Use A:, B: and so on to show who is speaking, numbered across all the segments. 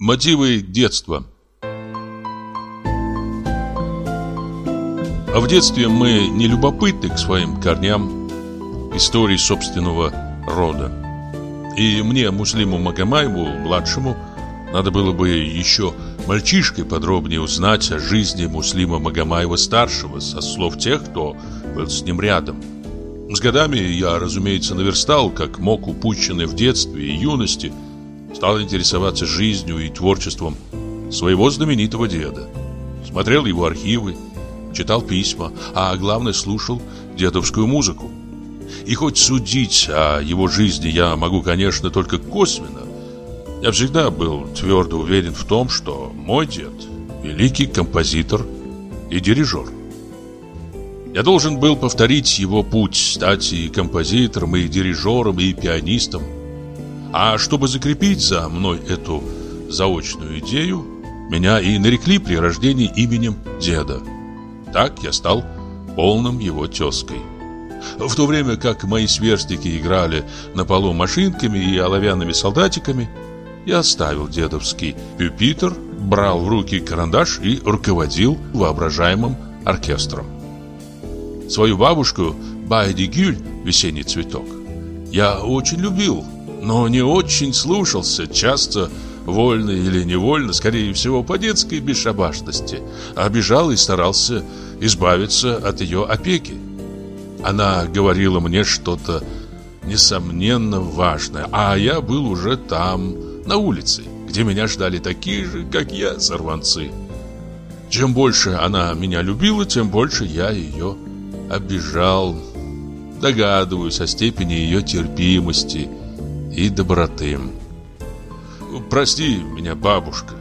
A: Мотивы детства А в детстве мы не любопытны к своим корням, истории собственного рода. И мне, Муслиму Магомаеву, младшему, надо было бы еще мальчишкой подробнее узнать о жизни Муслима Магомаева-старшего со слов тех, кто был с ним рядом. С годами я, разумеется, наверстал, как мог упущенный в детстве и юности, стал интересоваться жизнью и творчеством своего знаменитого деда. Смотрел его архивы, читал письма, а главное слушал дедовскую музыку. И хоть судить о его жизни я могу, конечно, только косвенно, я всегда был твердо уверен в том, что мой дед – великий композитор и дирижер. Я должен был повторить его путь, стать и композитором, и дирижером, и пианистом. А чтобы закрепить за мной эту заочную идею, меня и нарекли при рождении именем деда – так я стал полным его тезкой. В то время как мои сверстники играли на полу машинками и оловянными солдатиками, я оставил дедовский пюпитр, брал в руки карандаш и руководил воображаемым оркестром. Свою бабушку Байди Гюль «Весенний цветок» я очень любил, но не очень слушался, часто вольно или невольно, скорее всего, по детской бесшабашности, обижал и старался избавиться от ее опеки. Она говорила мне что-то несомненно важное, а я был уже там, на улице, где меня ждали такие же, как я, сорванцы. Чем больше она меня любила, тем больше я ее обижал. Догадываюсь о степени ее терпимости и доброты. Прости меня, бабушка.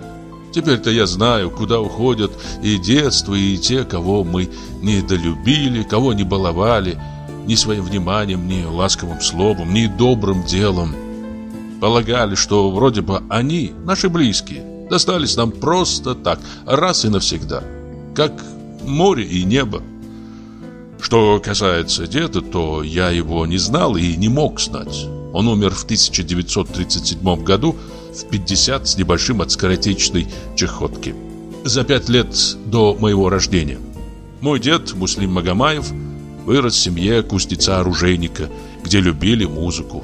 A: Теперь-то я знаю, куда уходят и детство, и те, кого мы недолюбили, кого не баловали ни своим вниманием, ни ласковым словом, ни добрым делом. Полагали, что вроде бы они, наши близкие, достались нам просто так, раз и навсегда, как море и небо. Что касается деда, то я его не знал и не мог знать. Он умер в 1937 году, в 50 с небольшим от скоротечной чехотки. За пять лет до моего рождения. Мой дед, Муслим Магомаев, вырос в семье кузнеца-оружейника, где любили музыку.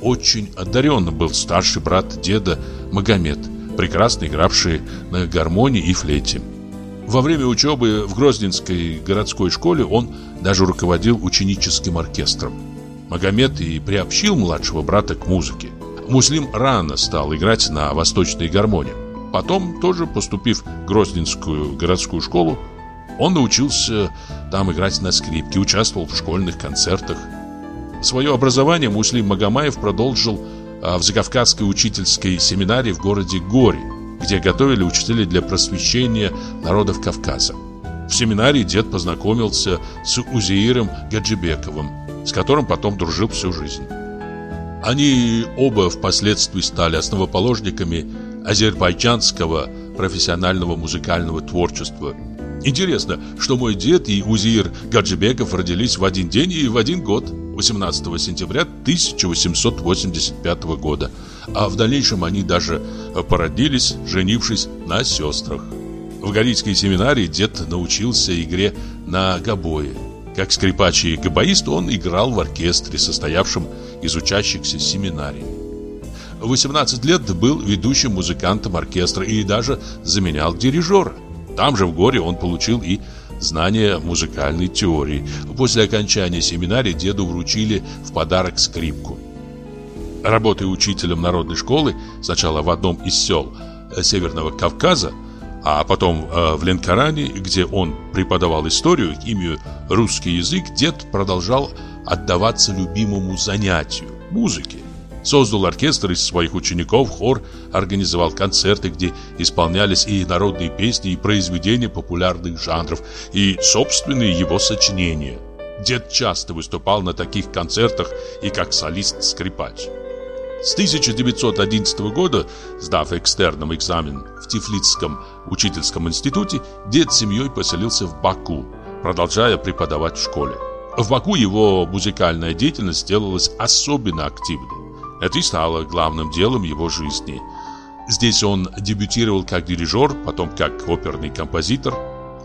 A: Очень одаренным был старший брат деда Магомед, прекрасно игравший на гармонии и флейте. Во время учебы в Грозненской городской школе он даже руководил ученическим оркестром. Магомед и приобщил младшего брата к музыке. Муслим рано стал играть на восточной гармонии. Потом, тоже поступив в Грозненскую городскую школу, он научился там играть на скрипке, участвовал в школьных концертах. Свое образование Муслим Магомаев продолжил а, в Закавказской учительской семинарии в городе Гори, где готовили учителей для просвещения народов Кавказа. В семинарии дед познакомился с Узеиром Гаджибековым, с которым потом дружил всю жизнь. Они оба впоследствии стали основоположниками азербайджанского профессионального музыкального творчества. Интересно, что мой дед и Узир Гаджибеков родились в один день и в один год, 18 сентября 1885 года, а в дальнейшем они даже породнились, женившись на сестрах. В Галицкой семинарии дед научился игре на гобое. Как скрипач и габаист он играл в оркестре, состоявшем из учащихся семинарий. В 18 лет был ведущим музыкантом оркестра и даже заменял дирижера. Там же в горе он получил и знания музыкальной теории. После окончания семинарии деду вручили в подарок скрипку. Работая учителем народной школы, сначала в одном из сел Северного Кавказа, а потом э, в Ленкоране, где он преподавал историю, химию, русский язык, дед продолжал отдаваться любимому занятию – музыке. Создал оркестр из своих учеников, хор, организовал концерты, где исполнялись и народные песни, и произведения популярных жанров, и собственные его сочинения. Дед часто выступал на таких концертах и как солист-скрипач. С 1911 года, сдав экстерном экзамен Тифлисском учительском институте, дед с семьей поселился в Баку, продолжая преподавать в школе. В Баку его музыкальная деятельность сделалась особенно активной. Это и стало главным делом его жизни. Здесь он дебютировал как дирижер, потом как оперный композитор.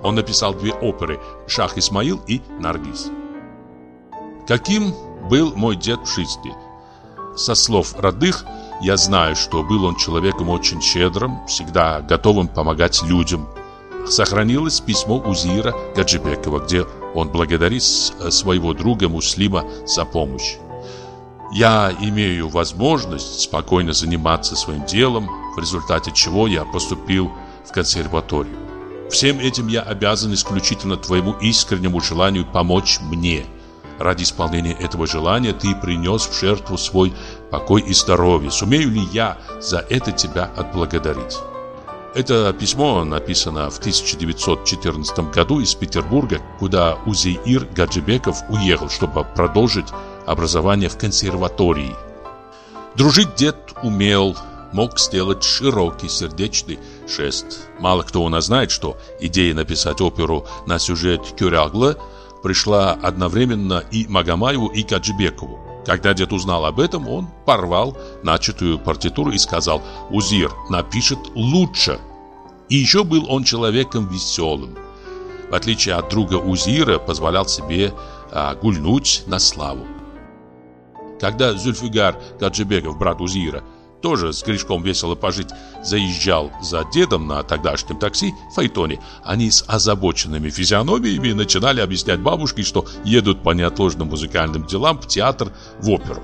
A: Он написал две оперы «Шах Исмаил» и «Наргиз». Каким был мой дед в жизни? Со слов родных я знаю, что был он человеком очень щедрым, всегда готовым помогать людям. Сохранилось письмо Узира Гаджибекова, где он благодарит своего друга Муслима за помощь. Я имею возможность спокойно заниматься своим делом, в результате чего я поступил в консерваторию. Всем этим я обязан исключительно твоему искреннему желанию помочь мне. Ради исполнения этого желания ты принес в жертву свой покой и здоровье. Сумею ли я за это тебя отблагодарить? Это письмо написано в 1914 году из Петербурга, куда Узейир Гаджибеков уехал, чтобы продолжить образование в консерватории. Дружить дед умел, мог сделать широкий сердечный жест. Мало кто у нас знает, что идея написать оперу на сюжет Кюрягла пришла одновременно и Магомаеву, и Гаджибекову. Когда дед узнал об этом, он порвал начатую партитуру и сказал «Узир напишет лучше». И еще был он человеком веселым. В отличие от друга Узира, позволял себе а, гульнуть на славу. Когда Зульфигар Гаджибеков, брат Узира, тоже с грешком весело пожить, заезжал за дедом на тогдашнем такси в Файтоне, они с озабоченными физиономиями начинали объяснять бабушке, что едут по неотложным музыкальным делам в театр, в оперу.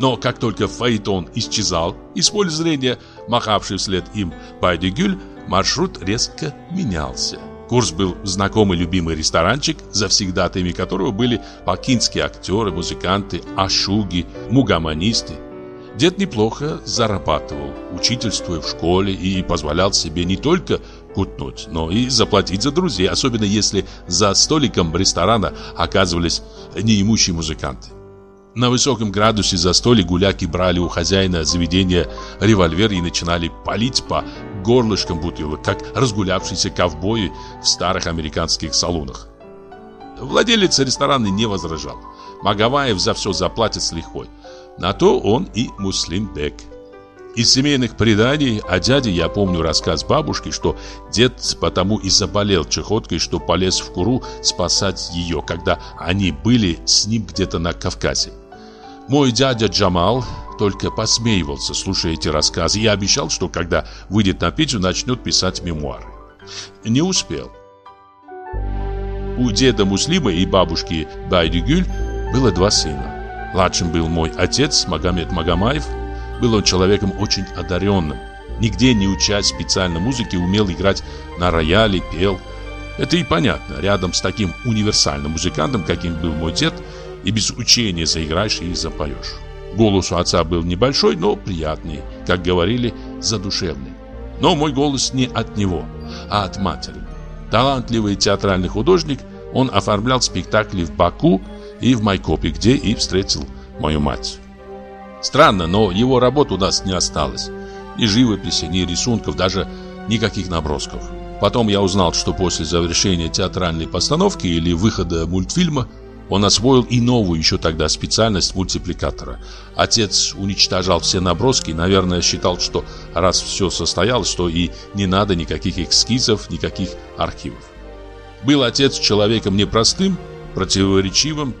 A: Но как только Фаэтон исчезал, из поля зрения, махавший вслед им Байдегюль, маршрут резко менялся. Курс был знакомый любимый ресторанчик, завсегдатаями которого были бакинские актеры, музыканты, ашуги, мугаманисты. Дед неплохо зарабатывал, учительствуя в школе и позволял себе не только кутнуть, но и заплатить за друзей, особенно если за столиком ресторана оказывались неимущие музыканты. На высоком градусе за столик гуляки брали у хозяина заведения револьвер и начинали палить по горлышком бутылок, как разгулявшиеся ковбои в старых американских салонах. Владелец ресторана не возражал. Магаваев за все заплатит с лихвой. На то он и Муслим Бек. Из семейных преданий о дяде я помню рассказ бабушки, что дед потому и заболел чехоткой, что полез в куру спасать ее, когда они были с ним где-то на Кавказе. Мой дядя Джамал только посмеивался, слушая эти рассказы, и обещал, что когда выйдет на пенсию, начнет писать мемуары. Не успел. У деда Муслима и бабушки Байдигюль было два сына. Младшим был мой отец Магомед Магомаев. Был он человеком очень одаренным. Нигде не учась специально музыке, умел играть на рояле, пел. Это и понятно. Рядом с таким универсальным музыкантом, каким был мой дед, и без учения заиграешь и запоешь. Голос у отца был небольшой, но приятный, как говорили, задушевный. Но мой голос не от него, а от матери. Талантливый театральный художник, он оформлял спектакли в Баку и в Майкопе, где и встретил мою мать. Странно, но его работ у нас не осталось. Ни живописи, ни рисунков, даже никаких набросков. Потом я узнал, что после завершения театральной постановки или выхода мультфильма он освоил и новую еще тогда специальность мультипликатора. Отец уничтожал все наброски и, наверное, считал, что раз все состоялось, то и не надо никаких эскизов, никаких архивов. Был отец человеком непростым, противоречивым,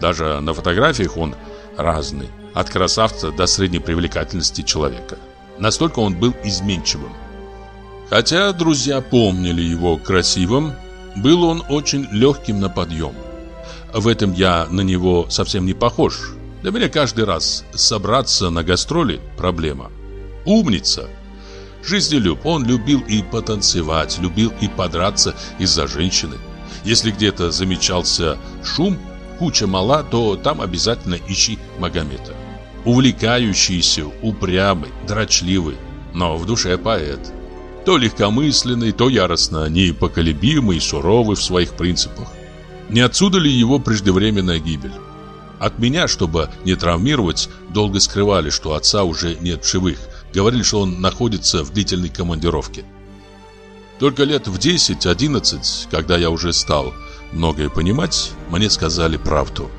A: даже на фотографиях он разный, от красавца до средней привлекательности человека. Настолько он был изменчивым. Хотя друзья помнили его красивым, был он очень легким на подъем. В этом я на него совсем не похож. Для меня каждый раз собраться на гастроли – проблема. Умница. Жизнелюб. Он любил и потанцевать, любил и подраться из-за женщины. Если где-то замечался шум, куча мала, то там обязательно ищи Магомета. Увлекающийся, упрямый, дрочливый, но в душе поэт. То легкомысленный, то яростно непоколебимый и суровый в своих принципах. Не отсюда ли его преждевременная гибель? От меня, чтобы не травмировать, долго скрывали, что отца уже нет в живых. Говорили, что он находится в длительной командировке. Только лет в 10-11, когда я уже стал многое понимать, мне сказали правду.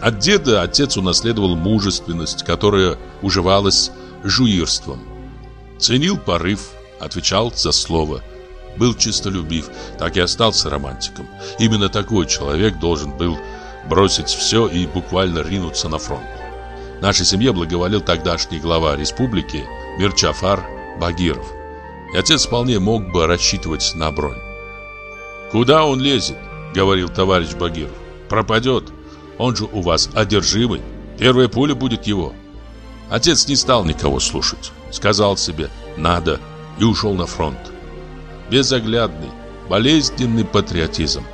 A: От деда отец унаследовал мужественность, которая уживалась жуирством. Ценил порыв, отвечал за слово. Был честолюбив, так и остался романтиком. Именно такой человек должен был бросить все и буквально ринуться на фронт. Нашей семье благоволил тогдашний глава республики Мирчафар Багиров. И отец вполне мог бы рассчитывать на бронь. «Куда он лезет?» — говорил товарищ Багиров. «Пропадет. Он же у вас одержимый. Первая пуля будет его». Отец не стал никого слушать. Сказал себе «надо» и ушел на фронт. Безоглядный, болезненный патриотизм.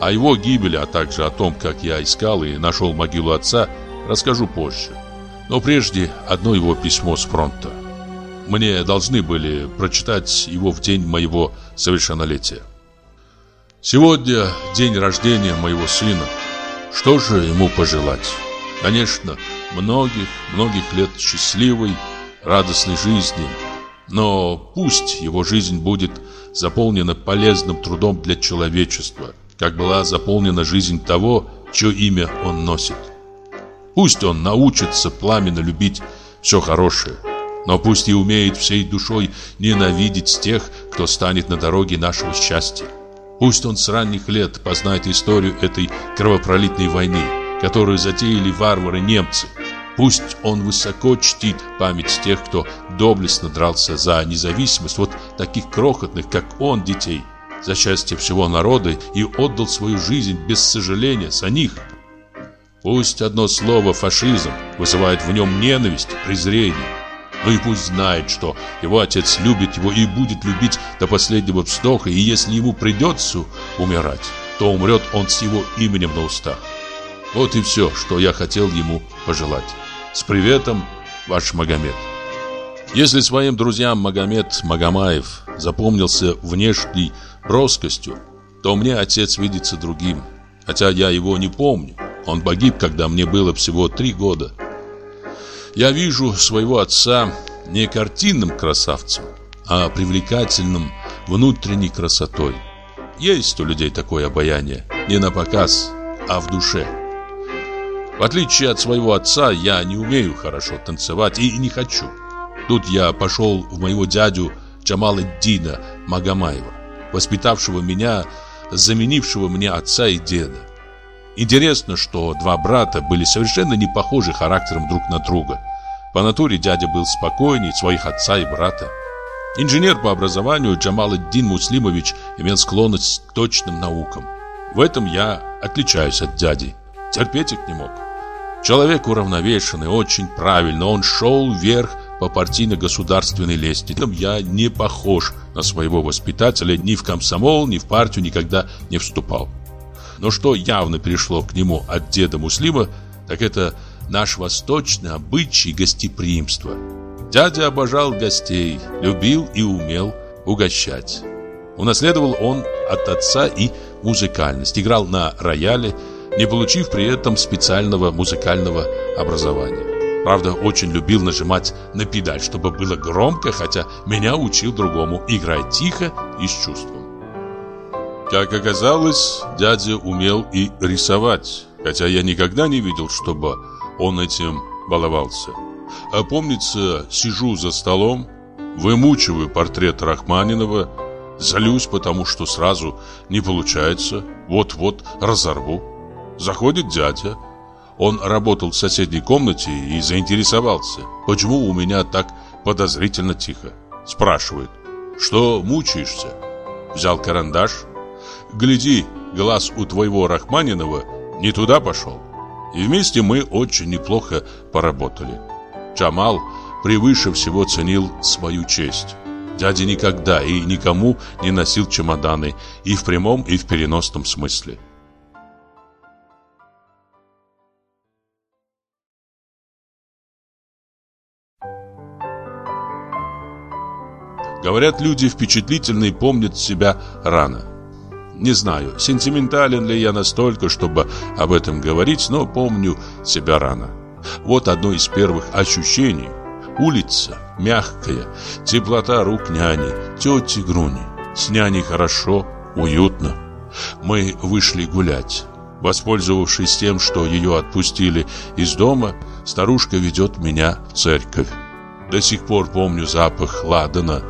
A: О его гибели, а также о том, как я искал и нашел могилу отца, расскажу позже. Но прежде одно его письмо с фронта. Мне должны были прочитать его в день моего совершеннолетия. Сегодня день рождения моего сына. Что же ему пожелать? Конечно, многих, многих лет счастливой, радостной жизни. Но пусть его жизнь будет заполнена полезным трудом для человечества, как была заполнена жизнь того, чье имя он носит. Пусть он научится пламенно любить все хорошее, но пусть и умеет всей душой ненавидеть тех, кто станет на дороге нашего счастья. Пусть он с ранних лет познает историю этой кровопролитной войны, которую затеяли варвары-немцы. Пусть он высоко чтит память тех, кто доблестно дрался за независимость вот таких крохотных, как он, детей, за счастье всего народа и отдал свою жизнь без сожаления за них. Пусть одно слово «фашизм» вызывает в нем ненависть, презрение. Ну и пусть знает, что его отец любит его и будет любить до последнего вздоха, и если ему придется умирать, то умрет он с его именем на устах. Вот и все, что я хотел ему пожелать. С приветом, ваш Магомед. Если своим друзьям Магомед Магомаев запомнился внешней броскостью, то мне отец видится другим, хотя я его не помню. Он погиб, когда мне было всего три года. Я вижу своего отца не картинным красавцем, а привлекательным внутренней красотой. Есть у людей такое обаяние, не на показ, а в душе. В отличие от своего отца, я не умею хорошо танцевать и не хочу. Тут я пошел в моего дядю Джамала Дина Магомаева, воспитавшего меня, заменившего мне отца и деда. Интересно, что два брата были совершенно не похожи характером друг на друга. По натуре дядя был спокойней своих отца и брата. Инженер по образованию Джамал Дин Муслимович имел склонность к точным наукам. В этом я отличаюсь от дяди. Терпеть их не мог. Человек уравновешенный, очень правильно. Он шел вверх по партийно-государственной лестнице. Я не похож на своего воспитателя, ни в комсомол, ни в партию никогда не вступал. Но что явно перешло к нему от деда Муслима, так это наш восточный обычай гостеприимства. Дядя обожал гостей, любил и умел угощать. Унаследовал он от отца и музыкальность, играл на рояле, не получив при этом специального музыкального образования. Правда, очень любил нажимать на педаль, чтобы было громко, хотя меня учил другому играть тихо и с чувством. Как оказалось, дядя умел и рисовать, хотя я никогда не видел, чтобы он этим баловался. А помнится, сижу за столом, вымучиваю портрет Рахманинова, залюсь, потому что сразу не получается, вот-вот разорву. Заходит дядя. Он работал в соседней комнате и заинтересовался, почему у меня так подозрительно тихо. Спрашивает, что мучаешься? Взял карандаш, Гляди, глаз у твоего Рахманинова не туда пошел. И вместе мы очень неплохо поработали. Джамал превыше всего ценил свою честь. Дядя никогда и никому не носил чемоданы и в прямом, и в переносном смысле. Говорят, люди впечатлительные помнят себя рано. Не знаю, сентиментален ли я настолько, чтобы об этом говорить, но помню себя рано. Вот одно из первых ощущений. Улица мягкая, теплота рук няни, тети Груни. С няней хорошо, уютно. Мы вышли гулять. Воспользовавшись тем, что ее отпустили из дома, старушка ведет меня в церковь. До сих пор помню запах ладана,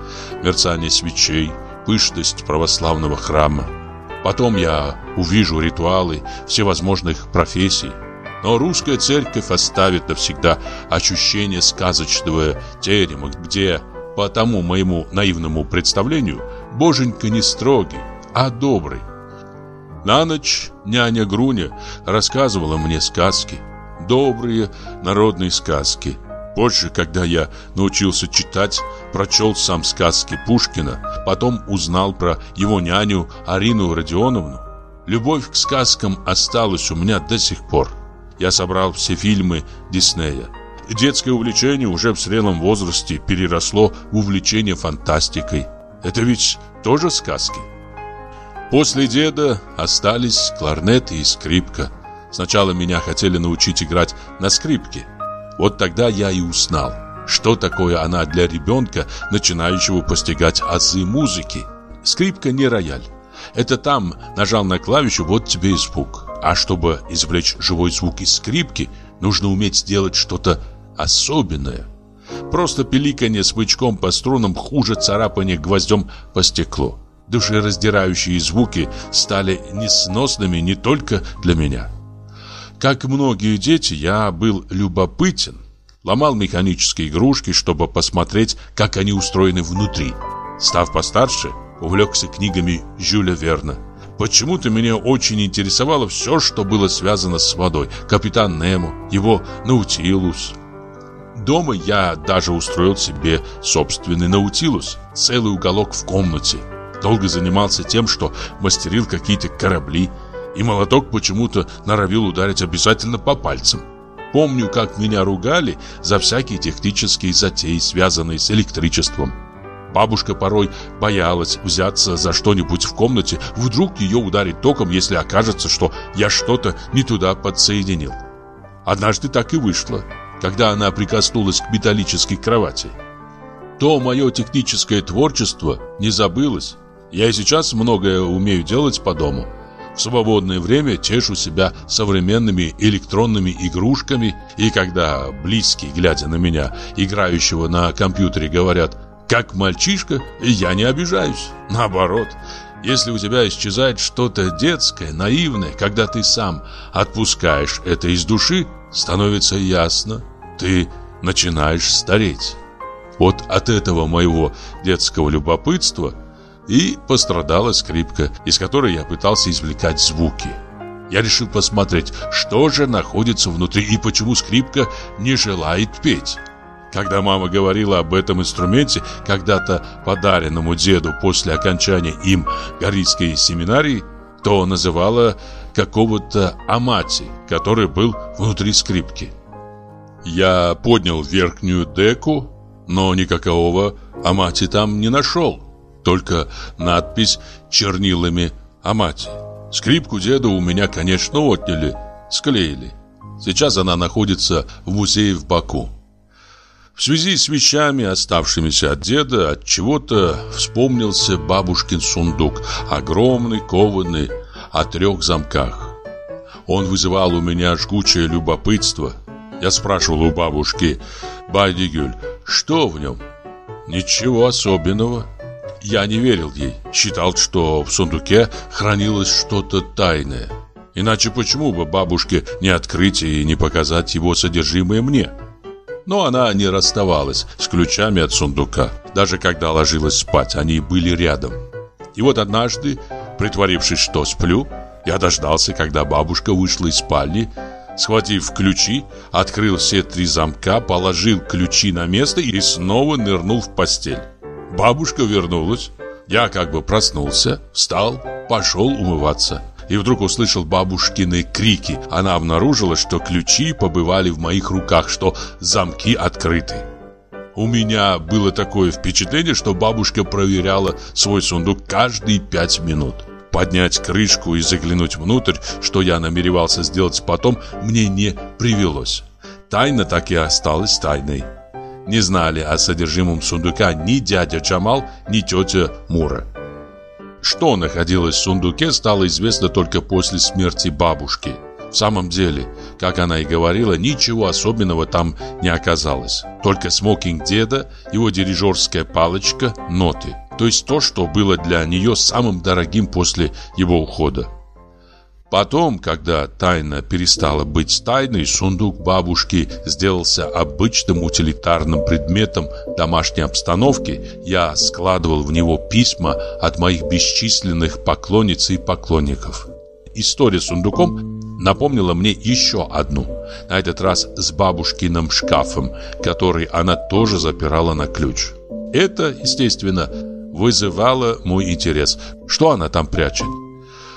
A: мерцание свечей, пышность православного храма. Потом я увижу ритуалы всевозможных профессий. Но русская церковь оставит навсегда ощущение сказочного терема, где, по тому моему наивному представлению, боженька не строгий, а добрый. На ночь няня Груня рассказывала мне сказки, добрые народные сказки. Позже, когда я научился читать, прочел сам сказки Пушкина, потом узнал про его няню Арину Родионовну. Любовь к сказкам осталась у меня до сих пор. Я собрал все фильмы Диснея. Детское увлечение уже в зрелом возрасте переросло в увлечение фантастикой. Это ведь тоже сказки. После деда остались кларнет и скрипка. Сначала меня хотели научить играть на скрипке. Вот тогда я и узнал, что такое она для ребенка, начинающего постигать азы музыки. Скрипка не рояль. Это там нажал на клавишу, вот тебе и звук. А чтобы извлечь живой звук из скрипки, нужно уметь сделать что-то особенное. Просто пиликанье смычком по струнам хуже царапания гвоздем по стеклу душераздирающие звуки стали несносными не только для меня. Как многие дети, я был любопытен, ломал механические игрушки, чтобы посмотреть, как они устроены внутри. Став постарше, увлекся книгами Жюля Верна. Почему-то меня очень интересовало все, что было связано с водой. Капитан Немо, его Наутилус. Дома я даже устроил себе собственный Наутилус, целый уголок в комнате – Долго занимался тем, что мастерил какие-то корабли, и молоток почему-то норовил ударить обязательно по пальцам. Помню, как меня ругали за всякие технические затеи, связанные с электричеством. Бабушка порой боялась взяться за что-нибудь в комнате, вдруг ее ударит током, если окажется, что я что-то не туда подсоединил. Однажды так и вышло, когда она прикоснулась к металлической кровати. То мое техническое творчество не забылось, я и сейчас многое умею делать по дому. Свободное время тешу себя современными электронными игрушками, и когда близкие, глядя на меня, играющего на компьютере, говорят «как мальчишка», я не обижаюсь. Наоборот, если у тебя исчезает что-то детское, наивное, когда ты сам отпускаешь это из души, становится ясно, ты начинаешь стареть. Вот от этого моего детского любопытства – и пострадала скрипка, из которой я пытался извлекать звуки. Я решил посмотреть, что же находится внутри и почему скрипка не желает петь. Когда мама говорила об этом инструменте, когда-то подаренному деду после окончания им Горицкой семинарии, то называла какого-то амати, который был внутри скрипки. Я поднял верхнюю деку, но никакого амати там не нашел. Только надпись чернилами о мать. Скрипку деда у меня, конечно, отняли, склеили. Сейчас она находится в музее в Баку. В связи с вещами, оставшимися от деда, от чего-то вспомнился бабушкин сундук, огромный, кованный, о трех замках. Он вызывал у меня жгучее любопытство. Я спрашивал у бабушки, «Байдигюль, что в нем?» «Ничего особенного», я не верил ей, считал, что в сундуке хранилось что-то тайное. Иначе почему бы бабушке не открыть и не показать его содержимое мне? Но она не расставалась с ключами от сундука. Даже когда ложилась спать, они были рядом. И вот однажды, притворившись, что сплю, я дождался, когда бабушка вышла из спальни, схватив ключи, открыл все три замка, положил ключи на место и снова нырнул в постель. Бабушка вернулась. Я как бы проснулся, встал, пошел умываться. И вдруг услышал бабушкины крики. Она обнаружила, что ключи побывали в моих руках, что замки открыты. У меня было такое впечатление, что бабушка проверяла свой сундук каждые пять минут. Поднять крышку и заглянуть внутрь, что я намеревался сделать потом, мне не привелось. Тайна так и осталась тайной не знали о содержимом сундука ни дядя Джамал, ни тетя Мура. Что находилось в сундуке, стало известно только после смерти бабушки. В самом деле, как она и говорила, ничего особенного там не оказалось. Только смокинг деда, его дирижерская палочка, ноты. То есть то, что было для нее самым дорогим после его ухода. Потом, когда тайна перестала быть тайной, сундук бабушки сделался обычным утилитарным предметом домашней обстановки. Я складывал в него письма от моих бесчисленных поклонниц и поклонников. История с сундуком напомнила мне еще одну, на этот раз с бабушкиным шкафом, который она тоже запирала на ключ. Это, естественно, вызывало мой интерес. Что она там прячет?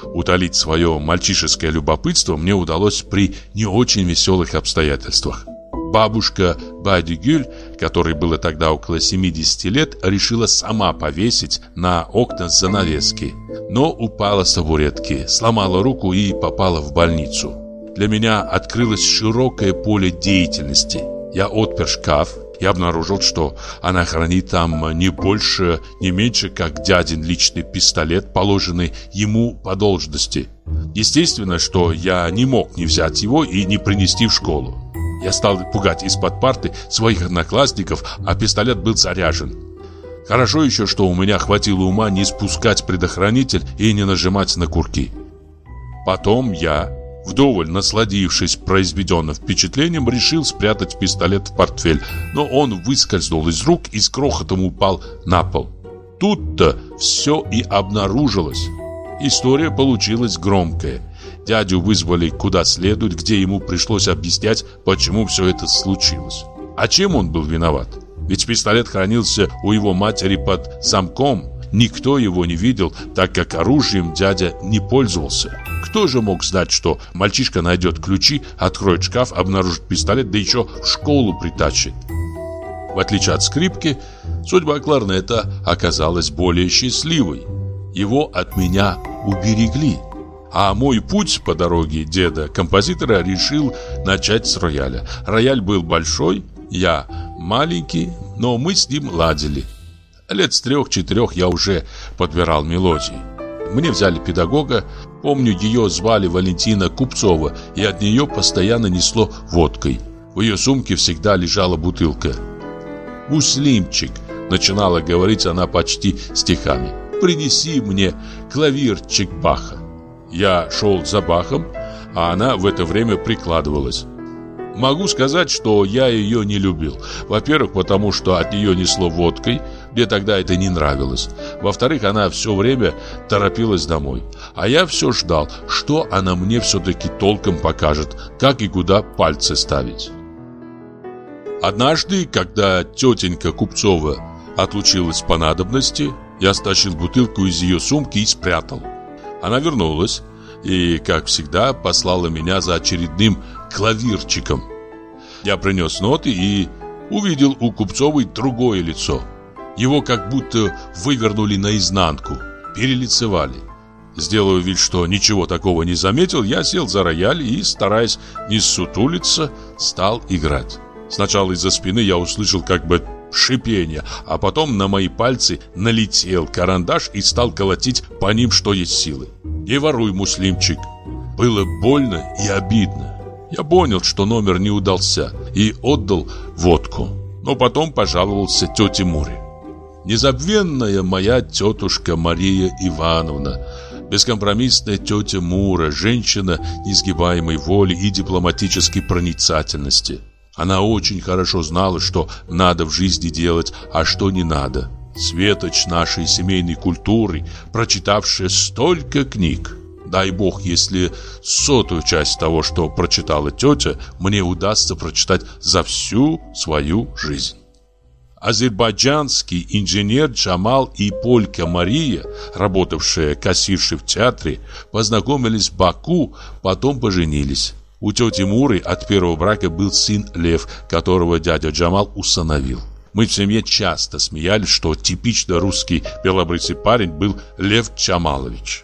A: Утолить свое мальчишеское любопытство мне удалось при не очень веселых обстоятельствах. Бабушка Бади Гюль, которой было тогда около 70 лет, решила сама повесить на окна занавески, но упала с табуретки, сломала руку и попала в больницу. Для меня открылось широкое поле деятельности. Я отпер шкаф, я обнаружил, что она хранит там не больше, не меньше, как дядин личный пистолет, положенный ему по должности. Естественно, что я не мог не взять его и не принести в школу. Я стал пугать из-под парты своих одноклассников, а пистолет был заряжен. Хорошо еще, что у меня хватило ума не спускать предохранитель и не нажимать на курки. Потом я Вдоволь насладившись произведенным впечатлением, решил спрятать пистолет в портфель, но он выскользнул из рук и с крохотом упал на пол. Тут-то все и обнаружилось. История получилась громкая. Дядю вызвали куда следует, где ему пришлось объяснять, почему все это случилось. А чем он был виноват? Ведь пистолет хранился у его матери под замком. Никто его не видел, так как оружием дядя не пользовался. Кто же мог знать, что мальчишка найдет ключи, откроет шкаф, обнаружит пистолет, да еще в школу притащит? В отличие от скрипки, судьба кларнета оказалась более счастливой. Его от меня уберегли. А мой путь по дороге деда композитора решил начать с рояля. Рояль был большой, я маленький, но мы с ним ладили. Лет с трех-четырех я уже подбирал мелодии. Мне взяли педагога, помню, ее звали Валентина Купцова, и от нее постоянно несло водкой. В ее сумке всегда лежала бутылка. «Муслимчик», — начинала говорить она почти стихами, «принеси мне клавирчик Баха». Я шел за Бахом, а она в это время прикладывалась. Могу сказать, что я ее не любил. Во-первых, потому что от нее несло водкой, мне тогда это не нравилось. Во-вторых, она все время торопилась домой. А я все ждал, что она мне все-таки толком покажет, как и куда пальцы ставить. Однажды, когда тетенька Купцова отлучилась по надобности, я стащил бутылку из ее сумки и спрятал. Она вернулась и, как всегда, послала меня за очередным клавирчиком. Я принес ноты и увидел у Купцовой другое лицо. Его как будто вывернули наизнанку, перелицевали. Сделав вид, что ничего такого не заметил, я сел за рояль и, стараясь не сутулиться, стал играть. Сначала из-за спины я услышал как бы шипение, а потом на мои пальцы налетел карандаш и стал колотить по ним, что есть силы. «Не воруй, муслимчик!» Было больно и обидно. Я понял, что номер не удался и отдал водку. Но потом пожаловался тете Муре. Незабвенная моя тетушка Мария Ивановна, бескомпромиссная тетя Мура, женщина несгибаемой воли и дипломатической проницательности. Она очень хорошо знала, что надо в жизни делать, а что не надо. Светоч нашей семейной культуры, прочитавшая столько книг. Дай бог, если сотую часть того, что прочитала тетя, мне удастся прочитать за всю свою жизнь. Азербайджанский инженер Джамал и полька Мария, работавшие кассиршей в театре, познакомились в Баку, потом поженились. У тети Муры от первого брака был сын Лев, которого дядя Джамал усыновил. Мы в семье часто смеялись, что типично русский белобрысый парень был Лев Джамалович.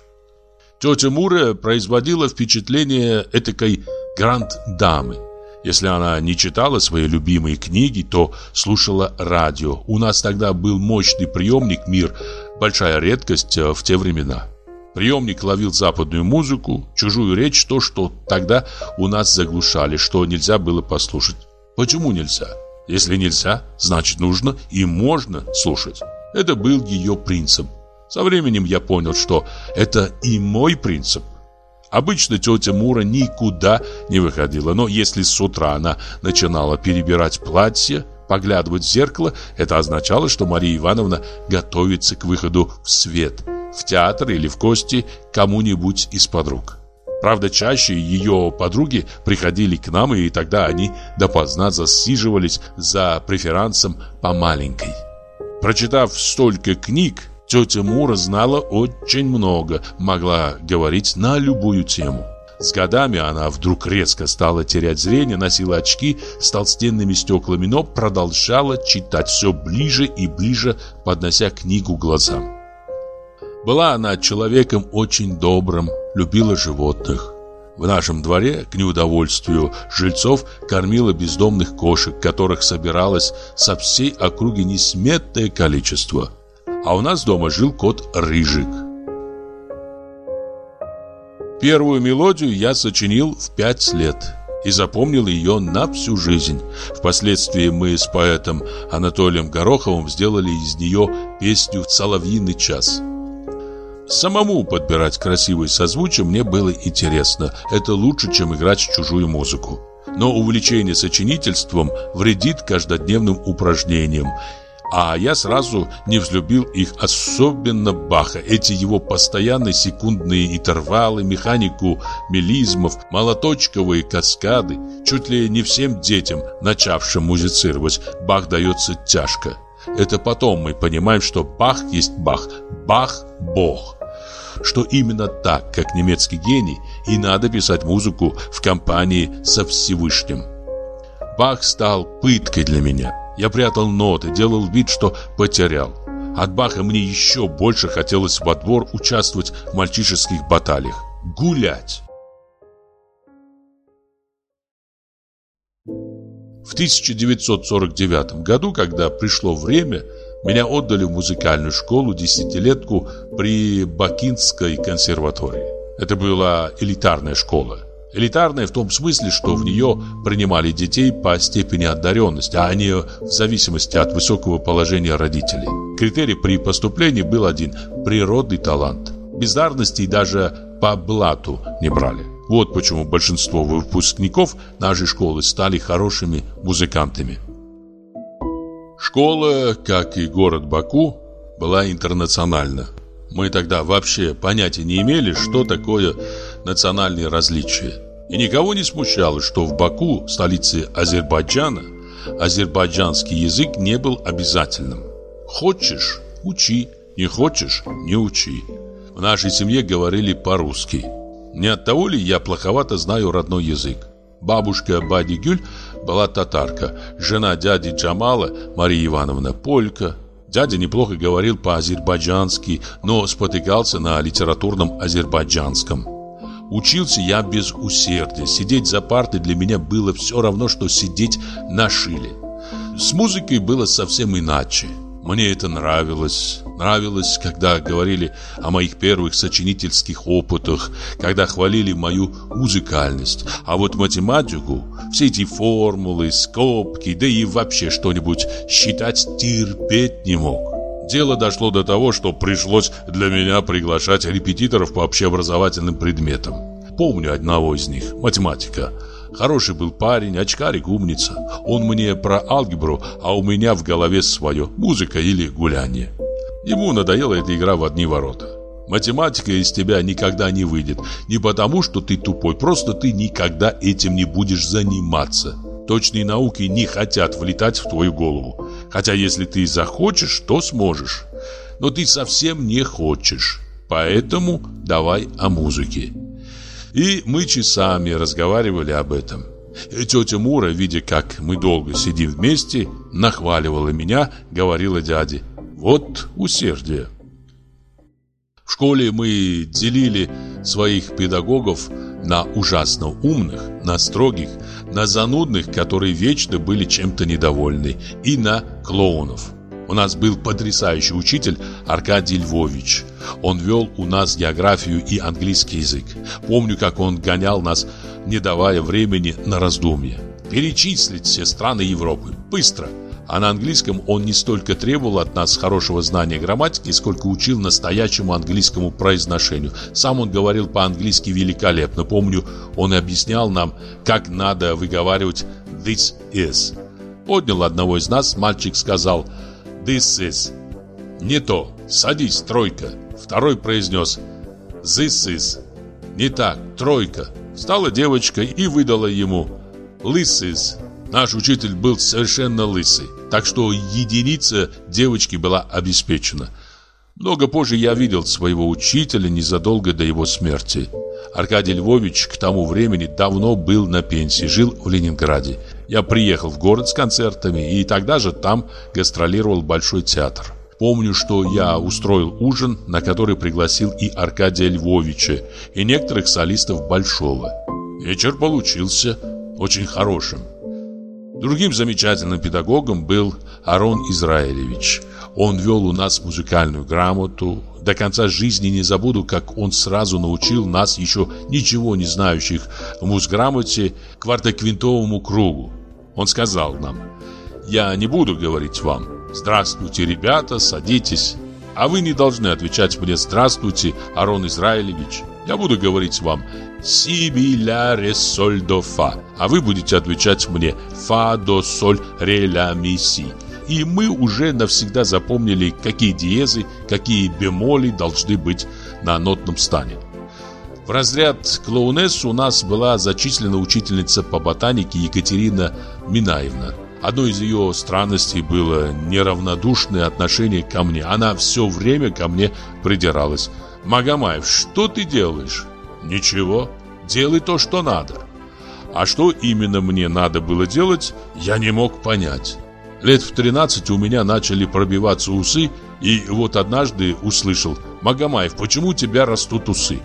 A: Тетя Мура производила впечатление этакой гранд-дамы. Если она не читала свои любимые книги, то слушала радио. У нас тогда был мощный приемник «Мир», большая редкость э, в те времена. Приемник ловил западную музыку, чужую речь, то, что тогда у нас заглушали, что нельзя было послушать. Почему нельзя? Если нельзя, значит нужно и можно слушать. Это был ее принцип. Со временем я понял, что это и мой принцип. Обычно тетя Мура никуда не выходила, но если с утра она начинала перебирать платье, поглядывать в зеркало, это означало, что Мария Ивановна готовится к выходу в свет, в театр или в гости кому-нибудь из подруг. Правда, чаще ее подруги приходили к нам, и тогда они допоздна засиживались за преферансом по маленькой. Прочитав столько книг, тетя Мура знала очень много, могла говорить на любую тему. С годами она вдруг резко стала терять зрение, носила очки с толстенными стеклами, но продолжала читать все ближе и ближе, поднося книгу глазам. Была она человеком очень добрым, любила животных. В нашем дворе, к неудовольствию жильцов, кормила бездомных кошек, которых собиралось со всей округи несметное количество. А у нас дома жил кот Рыжик. Первую мелодию я сочинил в пять лет и запомнил ее на всю жизнь. Впоследствии мы с поэтом Анатолием Гороховым сделали из нее песню «Соловьиный час». Самому подбирать красивые созвучия мне было интересно. Это лучше, чем играть чужую музыку. Но увлечение сочинительством вредит каждодневным упражнениям. А я сразу не взлюбил их, особенно Баха. Эти его постоянные секундные интервалы, механику мелизмов, молоточковые каскады. Чуть ли не всем детям, начавшим музицировать, Бах дается тяжко. Это потом мы понимаем, что Бах есть Бах, Бах – Бог что именно так, как немецкий гений, и надо писать музыку в компании со Всевышним. Бах стал пыткой для меня. Я прятал ноты, делал вид, что потерял. От Баха мне еще больше хотелось во двор участвовать в мальчишеских баталиях. Гулять. В 1949 году, когда пришло время, меня отдали в музыкальную школу десятилетку при Бакинской консерватории. Это была элитарная школа. Элитарная в том смысле, что в нее принимали детей по степени одаренности, а не в зависимости от высокого положения родителей. Критерий при поступлении был один – природный талант. Бездарности даже по блату не брали. Вот почему большинство выпускников нашей школы стали хорошими музыкантами. Школа, как и город Баку, была интернациональна. Мы тогда вообще понятия не имели, что такое национальные различия. И никого не смущало, что в Баку, столице Азербайджана, азербайджанский язык не был обязательным. Хочешь – учи, не хочешь – не учи. В нашей семье говорили по-русски. Не от того ли я плоховато знаю родной язык? Бабушка Бади Гюль была татарка, жена дяди Джамала, Мария Ивановна, полька. Дядя неплохо говорил по-азербайджански, но спотыкался на литературном азербайджанском. Учился я без усердия. Сидеть за партой для меня было все равно, что сидеть на шиле. С музыкой было совсем иначе. Мне это нравилось. Нравилось, когда говорили о моих первых сочинительских опытах, когда хвалили мою музыкальность. А вот математику, все эти формулы, скобки, да и вообще что-нибудь считать терпеть не мог. Дело дошло до того, что пришлось для меня приглашать репетиторов по общеобразовательным предметам. Помню одного из них, математика – Хороший был парень, очкарик, умница. Он мне про алгебру, а у меня в голове свое, музыка или гуляние. Ему надоела эта игра в одни ворота. Математика из тебя никогда не выйдет. Не потому, что ты тупой, просто ты никогда этим не будешь заниматься. Точные науки не хотят влетать в твою голову. Хотя если ты захочешь, то сможешь. Но ты совсем не хочешь. Поэтому давай о музыке. И мы часами разговаривали об этом. Тетя Мура, видя, как мы долго сидим вместе, нахваливала меня, говорила дяде. Вот усердие. В школе мы делили своих педагогов на ужасно умных, на строгих, на занудных, которые вечно были чем-то недовольны, и на клоунов. У нас был потрясающий учитель Аркадий Львович. Он вел у нас географию и английский язык. Помню, как он гонял нас, не давая времени на раздумье. Перечислить все страны Европы. Быстро. А на английском он не столько требовал от нас хорошего знания грамматики, сколько учил настоящему английскому произношению. Сам он говорил по-английски великолепно. Помню, он объяснял нам, как надо выговаривать «this is». Поднял одного из нас, мальчик сказал «this is». «Не то, садись, тройка». Второй произнес «this is». «Не так, тройка». Встала девочка и выдала ему «this is». Наш учитель был совершенно лысый, так что единица девочки была обеспечена. Много позже я видел своего учителя незадолго до его смерти. Аркадий Львович к тому времени давно был на пенсии, жил в Ленинграде. Я приехал в город с концертами и тогда же там гастролировал Большой театр. Помню, что я устроил ужин, на который пригласил и Аркадия Львовича, и некоторых солистов Большого. Вечер получился очень хорошим. Другим замечательным педагогом был Арон Израилевич. Он вел у нас музыкальную грамоту. До конца жизни не забуду, как он сразу научил нас, еще ничего не знающих в музграмоте, квартоквинтовому кругу. Он сказал нам, «Я не буду говорить вам, здравствуйте, ребята, садитесь, а вы не должны отвечать мне «Здравствуйте, Арон Израилевич». Я буду говорить вам «Си, ми, ля, ре, соль, до, фа». А вы будете отвечать мне «Фа, до, соль, ре, ля, ми, си». И мы уже навсегда запомнили, какие диезы, какие бемоли должны быть на нотном стане. В разряд клоунесс у нас была зачислена учительница по ботанике Екатерина Минаевна. Одной из ее странностей было неравнодушное отношение ко мне. Она все время ко мне придиралась. «Магомаев, что ты делаешь?» «Ничего, делай то, что надо». А что именно мне надо было делать, я не мог понять. Лет в 13 у меня начали пробиваться усы, и вот однажды услышал «Магомаев, почему у тебя растут усы?»